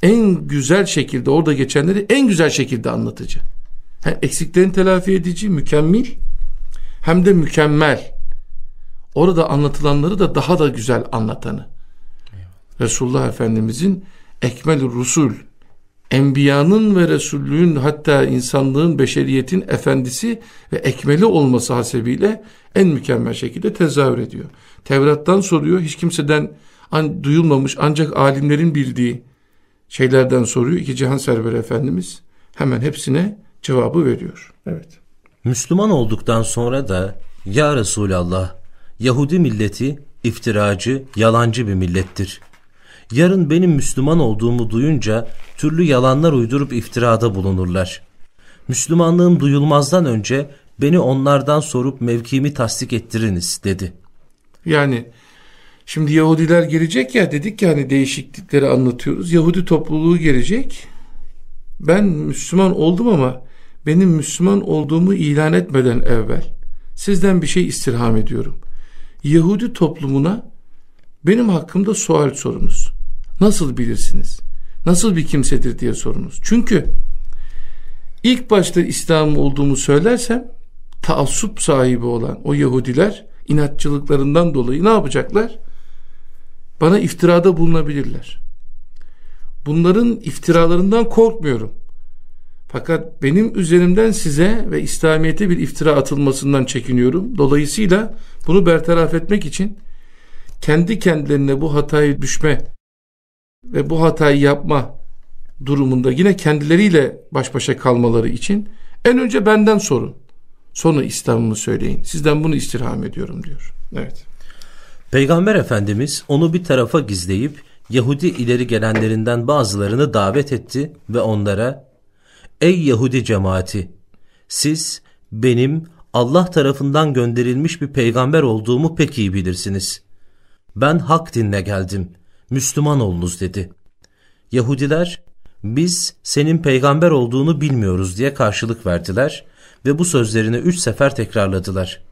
en güzel şekilde orada geçenleri en güzel şekilde anlatıcı. Hem eksiklerini telafi edici, mükemmel hem de mükemmel. Orada anlatılanları da daha da güzel anlatanı. Resulullah Efendimizin ekmel rusul, enbiyanın ve resullüğün hatta insanlığın, beşeriyetin efendisi ve ekmeli olması hasebiyle en mükemmel şekilde tezahür ediyor. Tevrat'tan soruyor, hiç kimseden an, duyulmamış ancak alimlerin bildiği şeylerden soruyor. İki Cihan Serveri Efendimiz hemen hepsine cevabı veriyor. Evet.
Müslüman olduktan sonra da ya Resulallah Yahudi milleti iftiracı, yalancı bir millettir. Yarın benim Müslüman olduğumu duyunca türlü yalanlar uydurup iftirada bulunurlar. Müslümanlığım duyulmazdan önce beni onlardan sorup mevkimi tasdik ettiriniz dedi.
Yani şimdi Yahudiler gelecek ya dedik ya hani değişiklikleri anlatıyoruz. Yahudi topluluğu gelecek. Ben Müslüman oldum ama benim Müslüman olduğumu ilan etmeden evvel sizden bir şey istirham ediyorum. Yahudi toplumuna benim hakkımda sual sorunuz. Nasıl bilirsiniz? Nasıl bir kimsedir diye sorunuz. Çünkü ilk başta İslam olduğumu söylersem taassup sahibi olan o Yahudiler inatçılıklarından dolayı ne yapacaklar? Bana iftirada bulunabilirler. Bunların iftiralarından korkmuyorum. Fakat benim üzerimden size ve İslamiyet'e bir iftira atılmasından çekiniyorum. Dolayısıyla bunu bertaraf etmek için kendi kendilerine bu hatayı düşme ve bu hatayı yapma durumunda yine kendileriyle baş başa kalmaları için en önce benden sorun. Sonra İslam'ımı söyleyin. Sizden bunu istirham ediyorum diyor. Evet.
Peygamber Efendimiz onu bir tarafa gizleyip Yahudi ileri gelenlerinden bazılarını davet etti ve onlara Ey Yahudi cemaati siz benim Allah tarafından gönderilmiş bir peygamber olduğumu pek iyi bilirsiniz. Ben hak dinle geldim. Müslüman olunuz dedi. Yahudiler biz senin peygamber olduğunu bilmiyoruz diye karşılık verdiler ve bu sözlerini üç sefer tekrarladılar.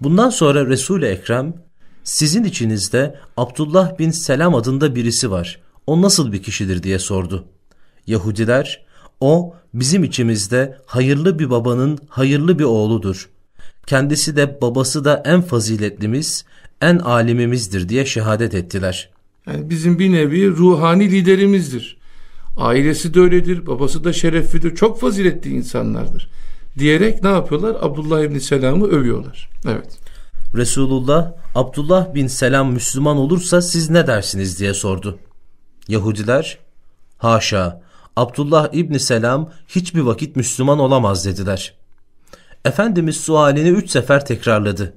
Bundan sonra Resul-i Ekrem sizin içinizde Abdullah bin Selam adında birisi var. O nasıl bir kişidir diye sordu. Yahudiler o bizim içimizde hayırlı bir babanın hayırlı bir oğludur. Kendisi de babası da en faziletlimiz, en alimimizdir diye şehadet ettiler.
Yani bizim bir nevi ruhani liderimizdir. Ailesi de öyledir, babası da şereflidir, çok faziletli insanlardır. Diyerek ne yapıyorlar? Abdullah İbni Selam'ı övüyorlar. Evet.
Resulullah Abdullah bin Selam Müslüman olursa siz ne dersiniz diye sordu. Yahudiler haşa Abdullah İbni Selam hiçbir vakit Müslüman olamaz dediler. Efendimiz sualini üç sefer tekrarladı.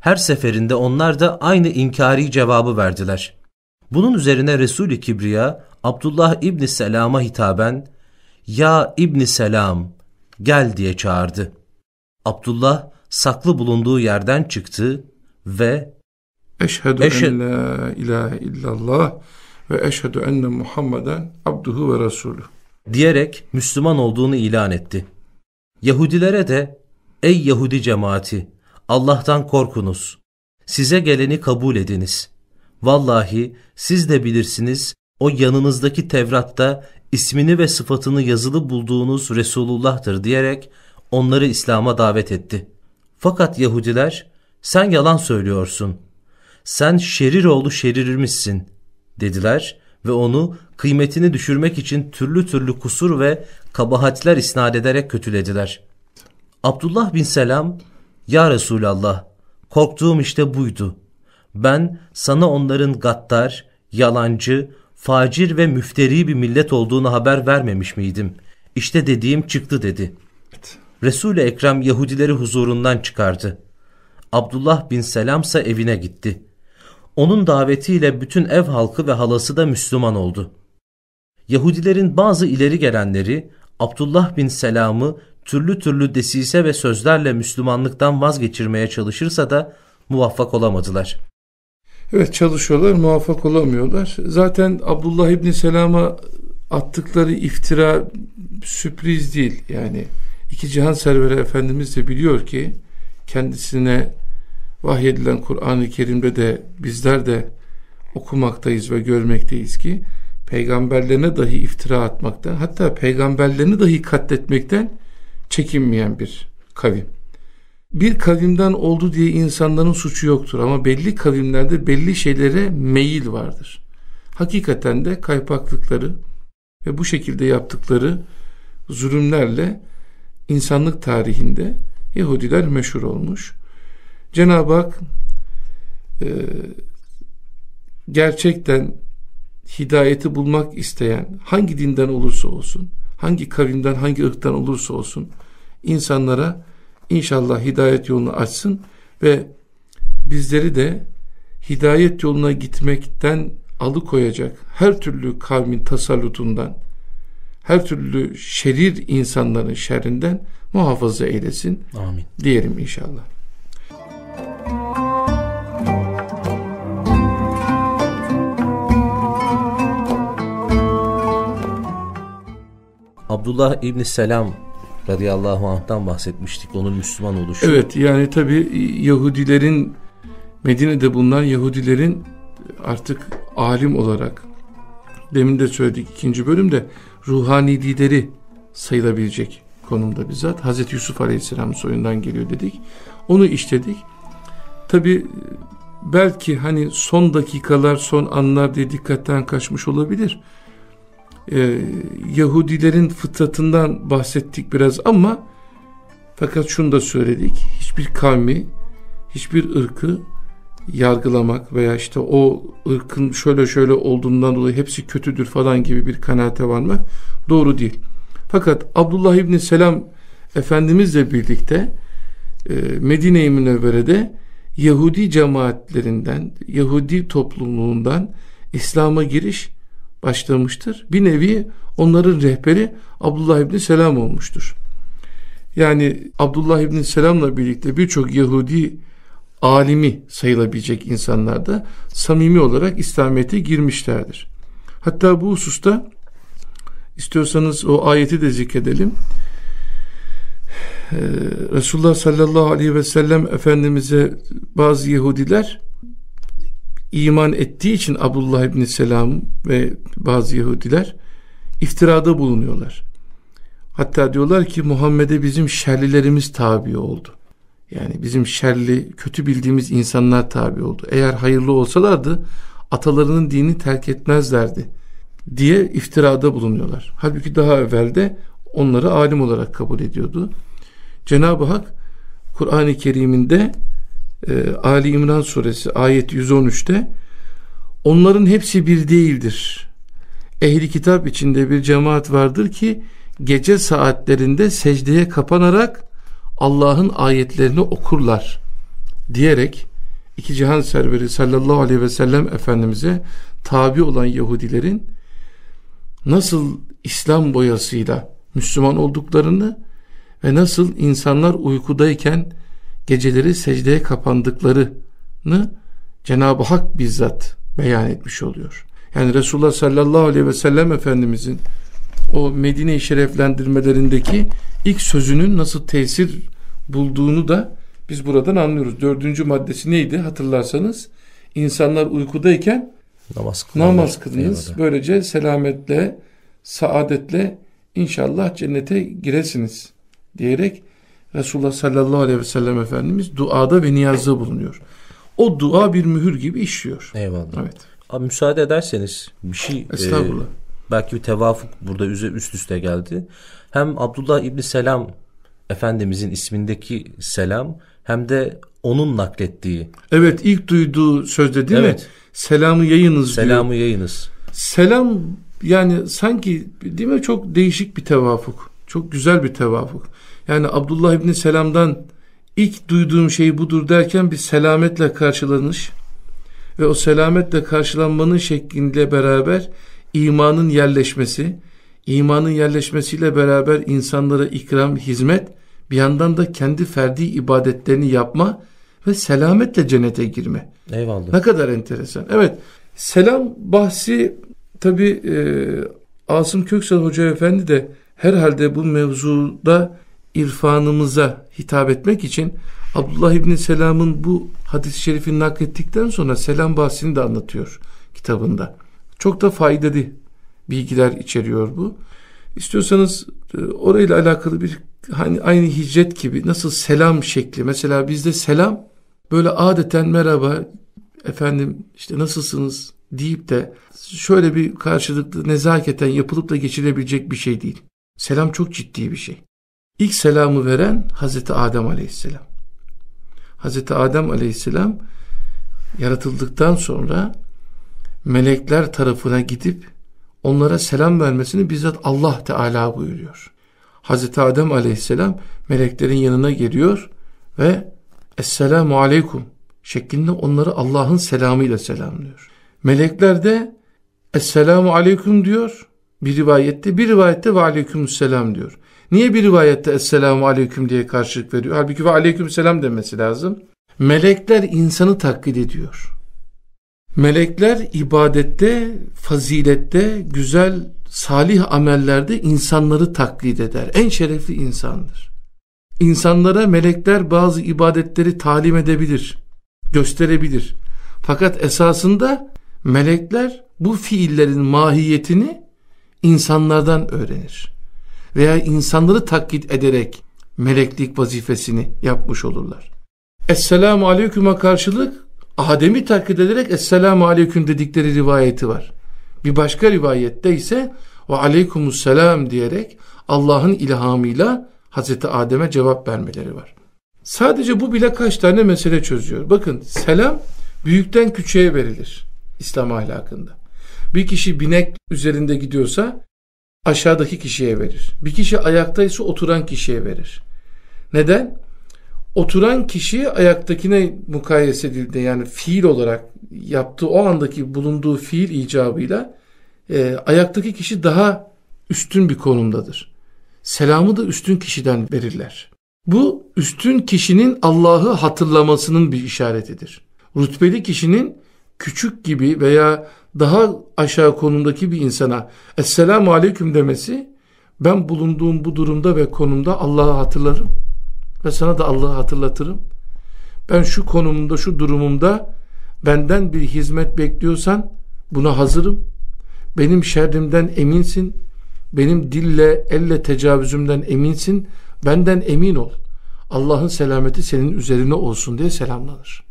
Her seferinde onlar da aynı inkari cevabı verdiler. Bunun üzerine Resul-i Kibriya Abdullah İbni Selam'a hitaben ''Ya İbni Selam gel'' diye çağırdı. Abdullah saklı bulunduğu yerden çıktı ve
Eşhedü en la ilahe illallah ve eşhedü enne Muhammeden abduhu ve resulü
diyerek Müslüman olduğunu ilan etti. Yahudilere de ey Yahudi cemaati Allah'tan korkunuz. Size geleni kabul ediniz. Vallahi siz de bilirsiniz o yanınızdaki Tevrat'ta ismini ve sıfatını yazılı bulduğunuz Resulullah'tır diyerek onları İslam'a davet etti. Fakat Yahudiler sen yalan söylüyorsun. Sen şerir oğlu şerirmişsin dediler ve onu kıymetini düşürmek için türlü türlü kusur ve kabahatler isnat ederek kötülediler. Abdullah bin Selam, Ya Resulallah, korktuğum işte buydu. Ben sana onların gattar, yalancı, facir ve müfteri bir millet olduğunu haber vermemiş miydim? İşte dediğim çıktı dedi. Resul-i Ekrem Yahudileri huzurundan çıkardı. Abdullah bin Selam ise evine gitti. Onun davetiyle bütün ev halkı ve halası da Müslüman oldu. Yahudilerin bazı ileri gelenleri Abdullah bin Selam'ı türlü türlü desise ve sözlerle Müslümanlıktan vazgeçirmeye çalışırsa da muvaffak olamadılar.
Evet çalışıyorlar muvaffak olamıyorlar. Zaten Abdullah İbni Selam'a attıkları iftira sürpriz değil. Yani iki cihan serveri Efendimiz de biliyor ki kendisine vahyedilen Kur'an-ı Kerim'de de bizler de okumaktayız ve görmekteyiz ki peygamberlerine dahi iftira atmaktan hatta peygamberlerini dahi katletmekten çekinmeyen bir kavim. Bir kavimden oldu diye insanların suçu yoktur ama belli kavimlerde belli şeylere meyil vardır. Hakikaten de kaypaklıkları ve bu şekilde yaptıkları zulümlerle insanlık tarihinde Yahudiler meşhur olmuş. Cenab-ı Hak e, gerçekten hidayeti bulmak isteyen hangi dinden olursa olsun, hangi kavimden, hangi ırktan olursa olsun insanlara inşallah hidayet yolunu açsın ve bizleri de hidayet yoluna gitmekten alıkoyacak her türlü kavmin tasallutundan, her türlü şerir insanların şerrinden muhafaza eylesin.
Amin.
Diyelim inşallah.
Abdullah İbni Selam radıyallahu anh'tan bahsetmiştik. Onun Müslüman oluşu.
Evet yani tabi Yahudilerin Medine'de bulunan Yahudilerin artık alim olarak demin de söyledik ikinci bölümde ruhani lideri sayılabilecek konumda bizzat. Hazreti Yusuf Aleyhisselam soyundan geliyor dedik. Onu işledik. Tabi belki hani son dakikalar, son anlar diye dikkatten kaçmış olabilir e, Yahudilerin fıtratından bahsettik biraz ama fakat şunu da söyledik. Hiçbir kavmi, hiçbir ırkı yargılamak veya işte o ırkın şöyle şöyle olduğundan dolayı hepsi kötüdür falan gibi bir kanaate varmak doğru değil. Fakat Abdullah İbni Selam Efendimizle birlikte e, Medine-i Münevvere'de Yahudi cemaatlerinden, Yahudi topluluğundan İslam'a giriş başlamıştır. Bir nevi onların rehberi Abdullah İbni Selam olmuştur. Yani Abdullah İbni Selam'la birlikte birçok Yahudi alimi sayılabilecek insanlar da samimi olarak İslamiyet'e girmişlerdir. Hatta bu hususta istiyorsanız o ayeti de zikredelim. Ee, Resulullah sallallahu aleyhi ve sellem Efendimiz'e bazı Yahudiler iman ettiği için Abdullah İbni Selam ve bazı Yahudiler iftirada bulunuyorlar. Hatta diyorlar ki Muhammed'e bizim şerlilerimiz tabi oldu. Yani bizim şerli, kötü bildiğimiz insanlar tabi oldu. Eğer hayırlı olsalardı atalarının dini terk etmezlerdi diye iftirada bulunuyorlar. Halbuki daha evvelde onları alim olarak kabul ediyordu. Cenab-ı Hak Kur'an-ı Kerim'inde e, Ali İmran suresi ayet 113'te onların hepsi bir değildir. Ehli kitap içinde bir cemaat vardır ki gece saatlerinde secdeye kapanarak Allah'ın ayetlerini okurlar diyerek iki cihan serveri sallallahu aleyhi ve sellem Efendimiz'e tabi olan Yahudilerin nasıl İslam boyasıyla Müslüman olduklarını ve nasıl insanlar uykudayken geceleri secdeye kapandıklarını Cenab-ı Hak bizzat beyan etmiş oluyor. Yani Resulullah sallallahu aleyhi ve sellem Efendimizin o Medine-i şereflendirmelerindeki ilk sözünün nasıl tesir bulduğunu da biz buradan anlıyoruz. Dördüncü maddesi neydi hatırlarsanız? İnsanlar uykudayken
namaz,
namaz kılınız. Böylece selametle, saadetle inşallah cennete giresiniz diyerek Resulullah sallallahu aleyhi ve sellem Efendimiz duada ve niyazda bulunuyor. O dua bir mühür gibi işliyor.
Eyvallah.
Evet.
Abi müsaade ederseniz bir şey e,
Estağfurullah.
E, belki bir tevafuk burada üst üste geldi. Hem Abdullah İbni Selam Efendimizin ismindeki selam hem de onun naklettiği.
Evet ilk duyduğu sözde değil evet. mi? Selamı yayınız
Selamı
diyor.
yayınız.
Selam yani sanki değil mi çok değişik bir tevafuk. Çok güzel bir tevafuk. Yani Abdullah İbni Selam'dan ilk duyduğum şey budur derken bir selametle karşılanış ve o selametle karşılanmanın şekliyle beraber imanın yerleşmesi, imanın yerleşmesiyle beraber insanlara ikram, hizmet, bir yandan da kendi ferdi ibadetlerini yapma ve selametle cennete girme.
Eyvallah.
Ne kadar enteresan. Evet, selam bahsi tabi e, Asım Köksal Hoca Efendi de herhalde bu mevzuda irfanımıza hitap etmek için Abdullah İbni Selam'ın bu hadis-i şerifini naklettikten sonra selam bahsini de anlatıyor kitabında. Çok da faydalı bilgiler içeriyor bu. İstiyorsanız e, orayla alakalı bir hani aynı hicret gibi nasıl selam şekli mesela bizde selam böyle adeten merhaba efendim işte nasılsınız deyip de şöyle bir karşılıklı nezaketen yapılıp da geçirebilecek bir şey değil. Selam çok ciddi bir şey. İlk selamı veren Hazreti Adem Aleyhisselam. Hazreti Adem Aleyhisselam yaratıldıktan sonra melekler tarafına gidip onlara selam vermesini bizzat Allah Teala buyuruyor. Hazreti Adem Aleyhisselam meleklerin yanına geliyor ve Esselamu Aleyküm şeklinde onları Allah'ın selamıyla selamlıyor. Melekler de Esselamu Aleyküm diyor bir rivayette bir rivayette ve Aleykümselam diyor. Niye bir rivayette Esselamu Aleyküm diye karşılık veriyor? Halbuki ve Aleykümselam demesi lazım. Melekler insanı taklit ediyor. Melekler ibadette, fazilette, güzel, salih amellerde insanları taklit eder. En şerefli insandır. İnsanlara melekler bazı ibadetleri talim edebilir, gösterebilir. Fakat esasında melekler bu fiillerin mahiyetini insanlardan öğrenir. Veya insanları taklit ederek meleklik vazifesini yapmış olurlar. Esselamu Aleyküm'e karşılık Adem'i taklit ederek Esselamu Aleyküm dedikleri rivayeti var. Bir başka rivayette ise ve Aleykümselam diyerek Allah'ın ilhamıyla Hazreti Adem'e cevap vermeleri var. Sadece bu bile kaç tane mesele çözüyor. Bakın selam büyükten küçüğe verilir İslam ahlakında. Bir kişi binek üzerinde gidiyorsa aşağıdaki kişiye verir. Bir kişi ayaktaysa oturan kişiye verir. Neden? Oturan kişi ayaktakine mukayese edildi. Yani fiil olarak yaptığı o andaki bulunduğu fiil icabıyla e, ayaktaki kişi daha üstün bir konumdadır. Selamı da üstün kişiden verirler. Bu üstün kişinin Allah'ı hatırlamasının bir işaretidir. Rütbeli kişinin küçük gibi veya daha aşağı konumdaki bir insana Esselamu Aleyküm demesi ben bulunduğum bu durumda ve konumda Allah'ı hatırlarım ve sana da Allah'ı hatırlatırım. Ben şu konumumda şu durumumda benden bir hizmet bekliyorsan buna hazırım. Benim şerrimden eminsin. Benim dille elle tecavüzümden eminsin. Benden emin ol. Allah'ın selameti senin üzerine olsun diye selamlanır.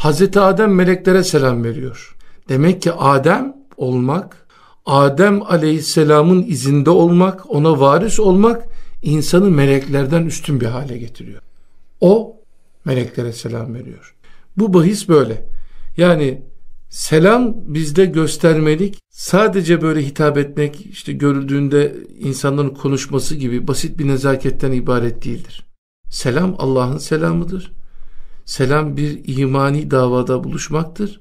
Hazreti Adem meleklere selam veriyor. Demek ki Adem olmak, Adem aleyhisselamın izinde olmak, ona varis olmak insanı meleklerden üstün bir hale getiriyor. O meleklere selam veriyor. Bu bahis böyle. Yani selam bizde göstermelik, sadece böyle hitap etmek, işte görüldüğünde insanların konuşması gibi basit bir nezaketten ibaret değildir. Selam Allah'ın selamıdır. Selam bir imani davada buluşmaktır.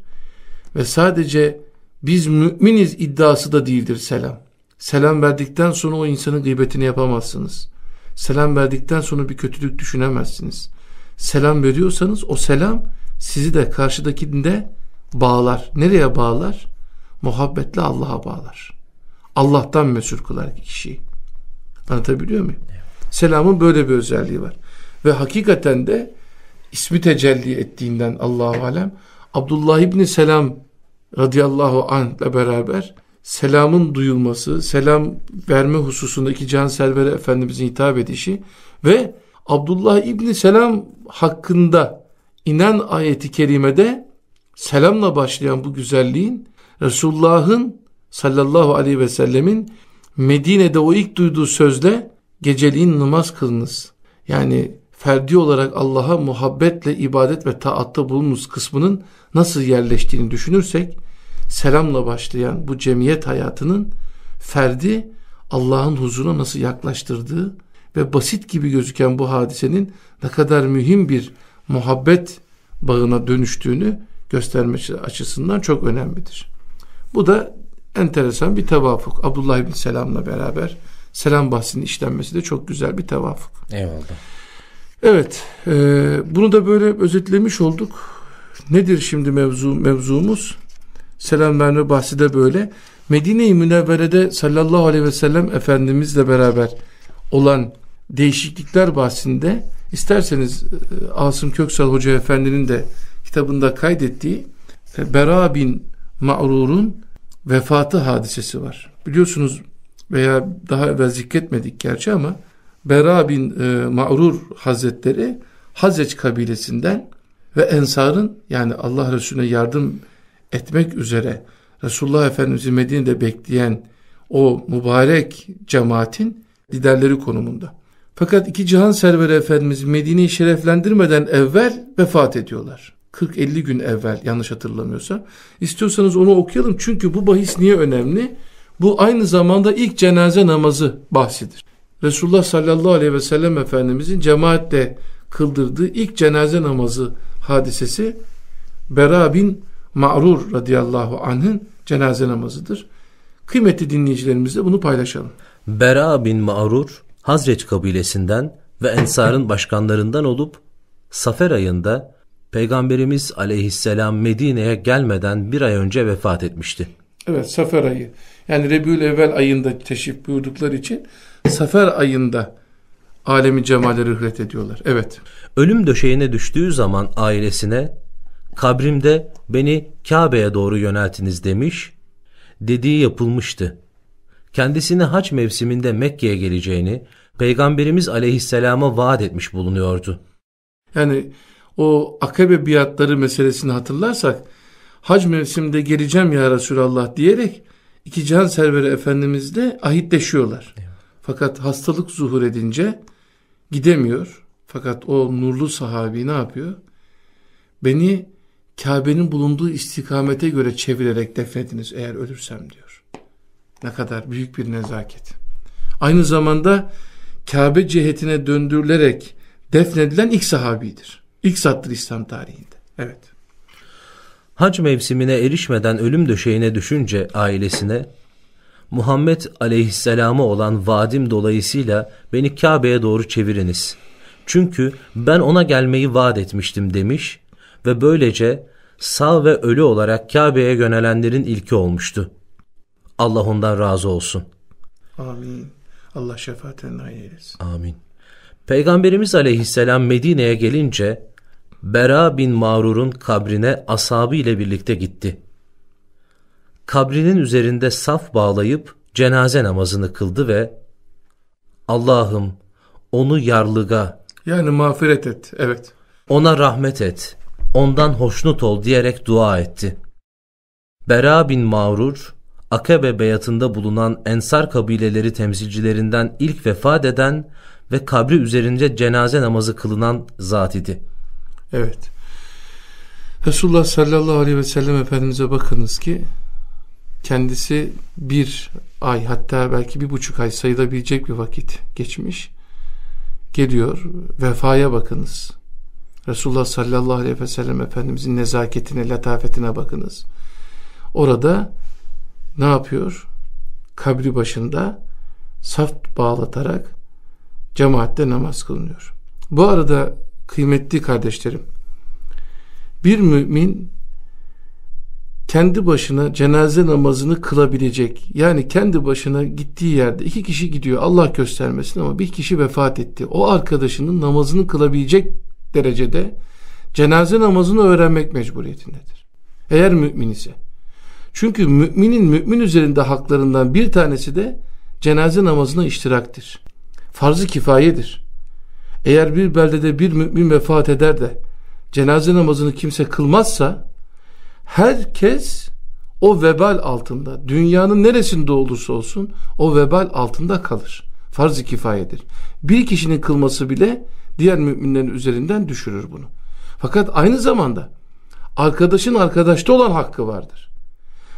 Ve sadece biz müminiz iddiası da değildir selam. Selam verdikten sonra o insanın gıybetini yapamazsınız. Selam verdikten sonra bir kötülük düşünemezsiniz. Selam veriyorsanız o selam sizi de karşıdakinde bağlar. Nereye bağlar? Muhabbetle Allah'a bağlar. Allah'tan mesul kılar kişiyi. Anlatabiliyor muyum? Selamın böyle bir özelliği var. Ve hakikaten de ismi tecelli ettiğinden Allahu alem Abdullah İbni Selam radıyallahu anh ile beraber selamın duyulması, selam verme hususundaki can servere Efendimizin hitap edişi ve Abdullah İbni Selam hakkında inen ayeti kerimede selamla başlayan bu güzelliğin Resulullah'ın sallallahu aleyhi ve sellemin Medine'de o ilk duyduğu sözle geceliğin namaz kılınız. Yani ferdi olarak Allah'a muhabbetle ibadet ve taatta bulunuz kısmının nasıl yerleştiğini düşünürsek selamla başlayan bu cemiyet hayatının ferdi Allah'ın huzuruna nasıl yaklaştırdığı ve basit gibi gözüken bu hadisenin ne kadar mühim bir muhabbet bağına dönüştüğünü göstermesi açısından çok önemlidir. Bu da enteresan bir tevafuk. Abdullah bin Selam'la beraber selam bahsinin işlenmesi de çok güzel bir tevafuk.
Eyvallah.
Evet, e, bunu da böyle özetlemiş olduk. Nedir şimdi mevzu mevzumuz? Selam verme bahsi de böyle. Medine-i Münevvere'de sallallahu aleyhi ve sellem Efendimizle beraber olan değişiklikler bahsinde isterseniz e, Asım Köksal Hoca Efendi'nin de kitabında kaydettiği e, Bera bin Ma'rur'un vefatı hadisesi var. Biliyorsunuz veya daha evvel zikretmedik gerçi ama Bera bin e, Ma'rur Hazretleri Hazreç kabilesinden ve Ensar'ın yani Allah Resulüne yardım etmek üzere Resulullah Efendimiz'i Medine'de bekleyen o mübarek cemaatin liderleri konumunda. Fakat iki cihan serveri Efendimiz Medine'yi şereflendirmeden evvel vefat ediyorlar. 40-50 gün evvel yanlış hatırlamıyorsam. İstiyorsanız onu okuyalım çünkü bu bahis niye önemli? Bu aynı zamanda ilk cenaze namazı bahsidir. Resulullah sallallahu aleyhi ve sellem Efendimizin cemaatle kıldırdığı ilk cenaze namazı hadisesi Bera bin Ma'rur radıyallahu anh'ın cenaze namazıdır. Kıymetli dinleyicilerimizle bunu paylaşalım.
Bera bin Ma'rur Hazreç kabilesinden ve Ensar'ın başkanlarından olup Safer ayında Peygamberimiz aleyhisselam Medine'ye gelmeden bir ay önce vefat etmişti.
Evet Safer ayı. Yani Rebül Evvel ayında teşrif buyurdukları için Safer ayında alemi cemale rühlet ediyorlar. Evet.
Ölüm döşeğine düştüğü zaman ailesine kabrimde beni Kabe'ye doğru yöneltiniz demiş, dediği yapılmıştı. Kendisine haç mevsiminde Mekke'ye geleceğini Peygamberimiz aleyhisselama vaat etmiş bulunuyordu.
Yani o akabe biatları meselesini hatırlarsak hac mevsiminde geleceğim ya Resulallah diyerek iki can serveri Efendimiz de ahitleşiyorlar. Evet. Fakat hastalık zuhur edince gidemiyor. Fakat o nurlu sahabi ne yapıyor? Beni Kabe'nin bulunduğu istikamete göre çevirerek defnediniz eğer ölürsem diyor. Ne kadar büyük bir nezaket. Aynı zamanda Kabe cihetine döndürülerek defnedilen ilk sahabidir. İlk sattır İslam tarihinde. Evet.
Hac mevsimine erişmeden ölüm döşeğine düşünce ailesine Muhammed aleyhisselama olan vaadim dolayısıyla beni Kabe'ye doğru çeviriniz. Çünkü ben ona gelmeyi vaat etmiştim demiş ve böylece sağ ve ölü olarak Kabe'ye yönelenlerin ilki olmuştu. Allah ondan razı olsun.
Amin. Allah şefaatine nail eylesin.
Amin. Peygamberimiz aleyhisselam Medine'ye gelince Bera bin Mağrur'un kabrine ashabı ile birlikte gitti. Kabrinin üzerinde saf bağlayıp cenaze namazını kıldı ve Allah'ım onu yarlıga,
Yani mağfiret et. Evet.
Ona rahmet et. Ondan hoşnut ol diyerek dua etti. Bera bin Mağrur, Akabe beyatında bulunan Ensar kabileleri temsilcilerinden ilk vefat eden ve kabri üzerinde cenaze namazı kılınan zat idi.
Evet. Resulullah sallallahu aleyhi ve sellem Efendimiz'e bakınız ki kendisi bir ay hatta belki bir buçuk ay sayılabilecek bir vakit geçmiş. Geliyor vefaya bakınız. Resulullah sallallahu aleyhi ve sellem Efendimizin nezaketine, letafetine bakınız. Orada ne yapıyor? Kabri başında saf bağlatarak cemaatte namaz kılınıyor. Bu arada kıymetli kardeşlerim bir mümin kendi başına cenaze namazını kılabilecek. Yani kendi başına gittiği yerde iki kişi gidiyor Allah göstermesin ama bir kişi vefat etti. O arkadaşının namazını kılabilecek derecede cenaze namazını öğrenmek mecburiyetindedir. Eğer mümin ise. Çünkü müminin mümin üzerinde haklarından bir tanesi de cenaze namazına iştiraktir. Farz-ı kifayedir. Eğer bir beldede bir mümin vefat eder de cenaze namazını kimse kılmazsa herkes o vebal altında dünyanın neresinde olursa olsun o vebal altında kalır. Farz-ı kifayedir. Bir kişinin kılması bile diğer müminlerin üzerinden düşürür bunu. Fakat aynı zamanda arkadaşın arkadaşta olan hakkı vardır.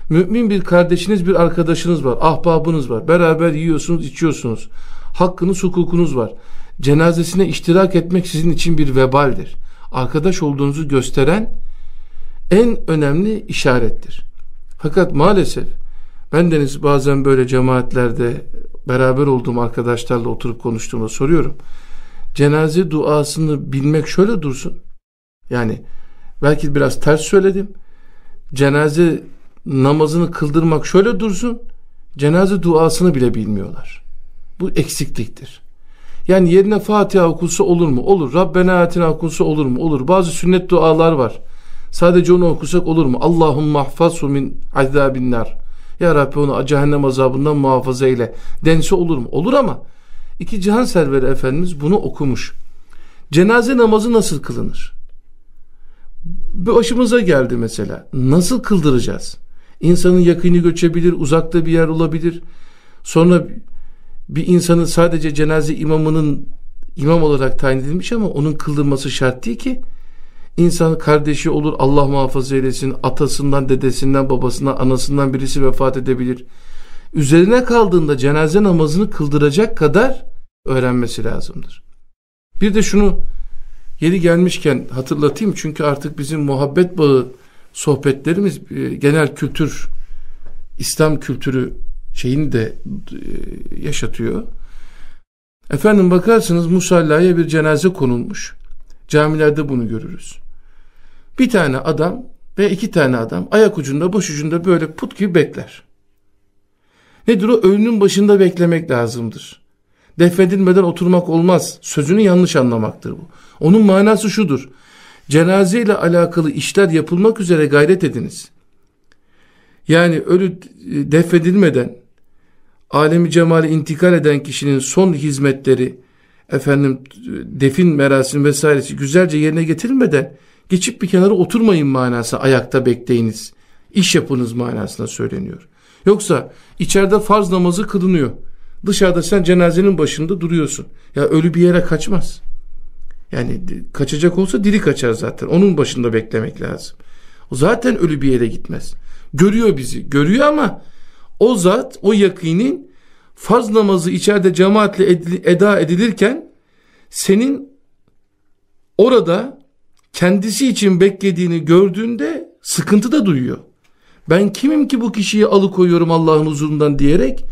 Mümin bir kardeşiniz bir arkadaşınız var. Ahbabınız var. Beraber yiyorsunuz içiyorsunuz. Hakkınız hukukunuz var. Cenazesine iştirak etmek sizin için bir vebaldir. Arkadaş olduğunuzu gösteren en önemli işarettir. Fakat maalesef ben deniz bazen böyle cemaatlerde beraber olduğum arkadaşlarla oturup konuştuğumda soruyorum. Cenaze duasını bilmek şöyle dursun. Yani belki biraz ters söyledim. Cenaze namazını kıldırmak şöyle dursun. Cenaze duasını bile bilmiyorlar. Bu eksikliktir. Yani yerine Fatiha okunsa olur mu? Olur. Rabbena atina okunsa olur mu? Olur. Bazı sünnet dualar var. Sadece onu okusak olur mu? Allahümme ahfazhu min azabin nar. Ya Rabbi onu cehennem azabından muhafaza eyle. Dense olur mu? Olur ama iki cihan serveri Efendimiz bunu okumuş. Cenaze namazı nasıl kılınır? Başımıza geldi mesela. Nasıl kıldıracağız? İnsanın yakını göçebilir, uzakta bir yer olabilir. Sonra bir insanın sadece cenaze imamının imam olarak tayin edilmiş ama onun kıldırması şart değil ki. İnsan kardeşi olur Allah muhafaza eylesin atasından dedesinden babasından anasından birisi vefat edebilir. Üzerine kaldığında cenaze namazını kıldıracak kadar öğrenmesi lazımdır. Bir de şunu yeri gelmişken hatırlatayım çünkü artık bizim muhabbet bağı sohbetlerimiz e, genel kültür İslam kültürü şeyini de e, yaşatıyor. Efendim bakarsınız musallaya bir cenaze konulmuş. Camilerde bunu görürüz. Bir tane adam ve iki tane adam ayak ucunda baş ucunda böyle put gibi bekler. Nedir o? Ölünün başında beklemek lazımdır. Defnedilmeden oturmak olmaz. Sözünü yanlış anlamaktır bu. Onun manası şudur. Cenaze ile alakalı işler yapılmak üzere gayret ediniz. Yani ölü defnedilmeden alemi cemali intikal eden kişinin son hizmetleri efendim defin merasimi vesairesi güzelce yerine getirilmeden geçip bir kenara oturmayın manası ayakta bekleyiniz. İş yapınız manasına söyleniyor. Yoksa içeride farz namazı kılınıyor. Dışarıda sen cenazenin başında duruyorsun. Ya ölü bir yere kaçmaz. Yani kaçacak olsa diri kaçar zaten. Onun başında beklemek lazım. Zaten ölü bir yere gitmez. Görüyor bizi. Görüyor ama o zat, o yakinin farz namazı içeride cemaatle eda edilirken senin orada kendisi için beklediğini gördüğünde sıkıntı da duyuyor. Ben kimim ki bu kişiyi alıkoyuyorum Allah'ın huzurundan diyerek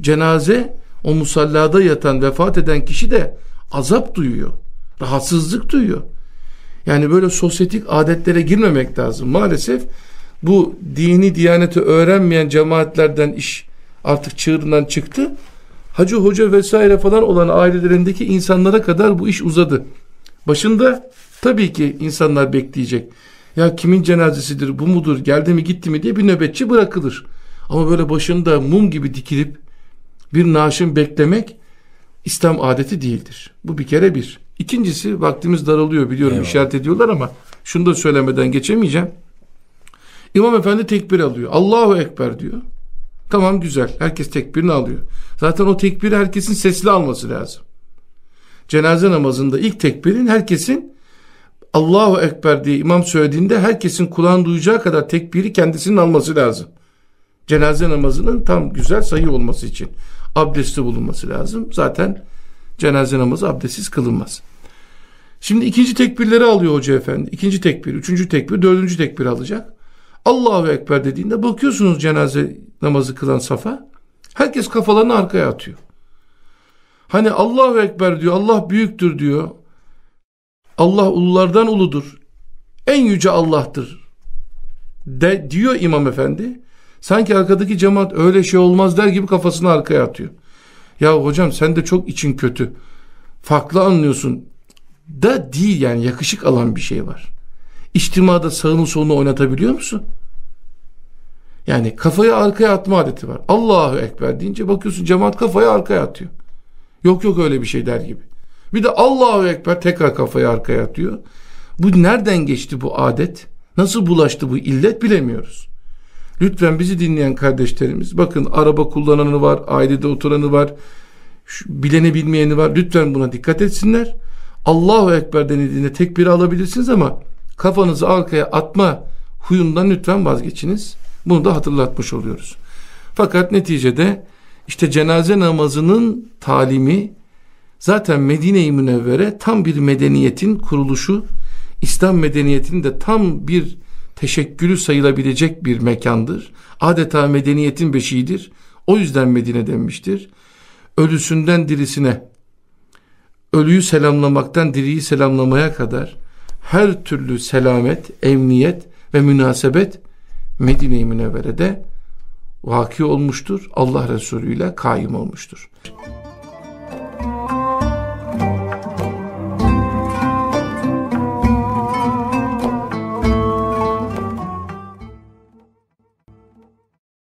cenaze o musallada yatan vefat eden kişi de azap duyuyor. Rahatsızlık duyuyor. Yani böyle sosyetik adetlere girmemek lazım. Maalesef bu dini diyaneti öğrenmeyen cemaatlerden iş artık çığırından çıktı. Hacı hoca vesaire falan olan ailelerindeki insanlara kadar bu iş uzadı. Başında tabii ki insanlar bekleyecek. Ya kimin cenazesidir bu mudur geldi mi gitti mi diye bir nöbetçi bırakılır. Ama böyle başında mum gibi dikilip bir naaşın beklemek İslam adeti değildir. Bu bir kere bir. İkincisi vaktimiz daralıyor biliyorum
Eyvallah.
işaret ediyorlar ama şunu da söylemeden geçemeyeceğim. İmam efendi tekbir alıyor. Allahu Ekber diyor. Tamam güzel. Herkes tekbirini alıyor. Zaten o tekbiri herkesin sesli alması lazım. Cenaze namazında ilk tekbirin herkesin Allahu Ekber diye imam söylediğinde herkesin kulağın duyacağı kadar tekbiri kendisinin alması lazım. Cenaze namazının tam güzel sayı olması için abdesti bulunması lazım. Zaten cenaze namazı abdestsiz kılınmaz. Şimdi ikinci tekbirleri alıyor hoca efendi. İkinci tekbir, üçüncü tekbir, dördüncü tekbir alacak. Allahu Ekber dediğinde bakıyorsunuz cenaze namazı kılan safa. Herkes kafalarını arkaya atıyor. Hani Allahu Ekber diyor, Allah büyüktür diyor. Allah ululardan uludur. En yüce Allah'tır. De, diyor imam efendi. Sanki arkadaki cemaat öyle şey olmaz der gibi kafasını arkaya atıyor. Ya hocam sen de çok için kötü. Farklı anlıyorsun. Da değil yani yakışık alan bir şey var. İçtimada sağını solunu oynatabiliyor musun? Yani kafayı arkaya atma adeti var. Allahu Ekber deyince bakıyorsun cemaat kafayı arkaya atıyor. Yok yok öyle bir şey der gibi. Bir de Allahu Ekber tekrar kafayı arkaya atıyor. Bu nereden geçti bu adet? Nasıl bulaştı bu illet bilemiyoruz. Lütfen bizi dinleyen kardeşlerimiz bakın araba kullananı var, ailede oturanı var, şu, bileni bilmeyeni var. Lütfen buna dikkat etsinler. Allahu Ekber denildiğinde tekbiri alabilirsiniz ama kafanızı arkaya atma huyundan lütfen vazgeçiniz. Bunu da hatırlatmış oluyoruz. Fakat neticede işte cenaze namazının talimi zaten Medine-i Münevvere tam bir medeniyetin kuruluşu, İslam medeniyetinin de tam bir teşekkülü sayılabilecek bir mekandır. Adeta medeniyetin beşiğidir. O yüzden Medine denmiştir. Ölüsünden dirisine, ölüyü selamlamaktan diriyi selamlamaya kadar her türlü selamet, emniyet ve münasebet Medine-i Münevvere'de vaki olmuştur. Allah Resulü ile kaim olmuştur. Müzik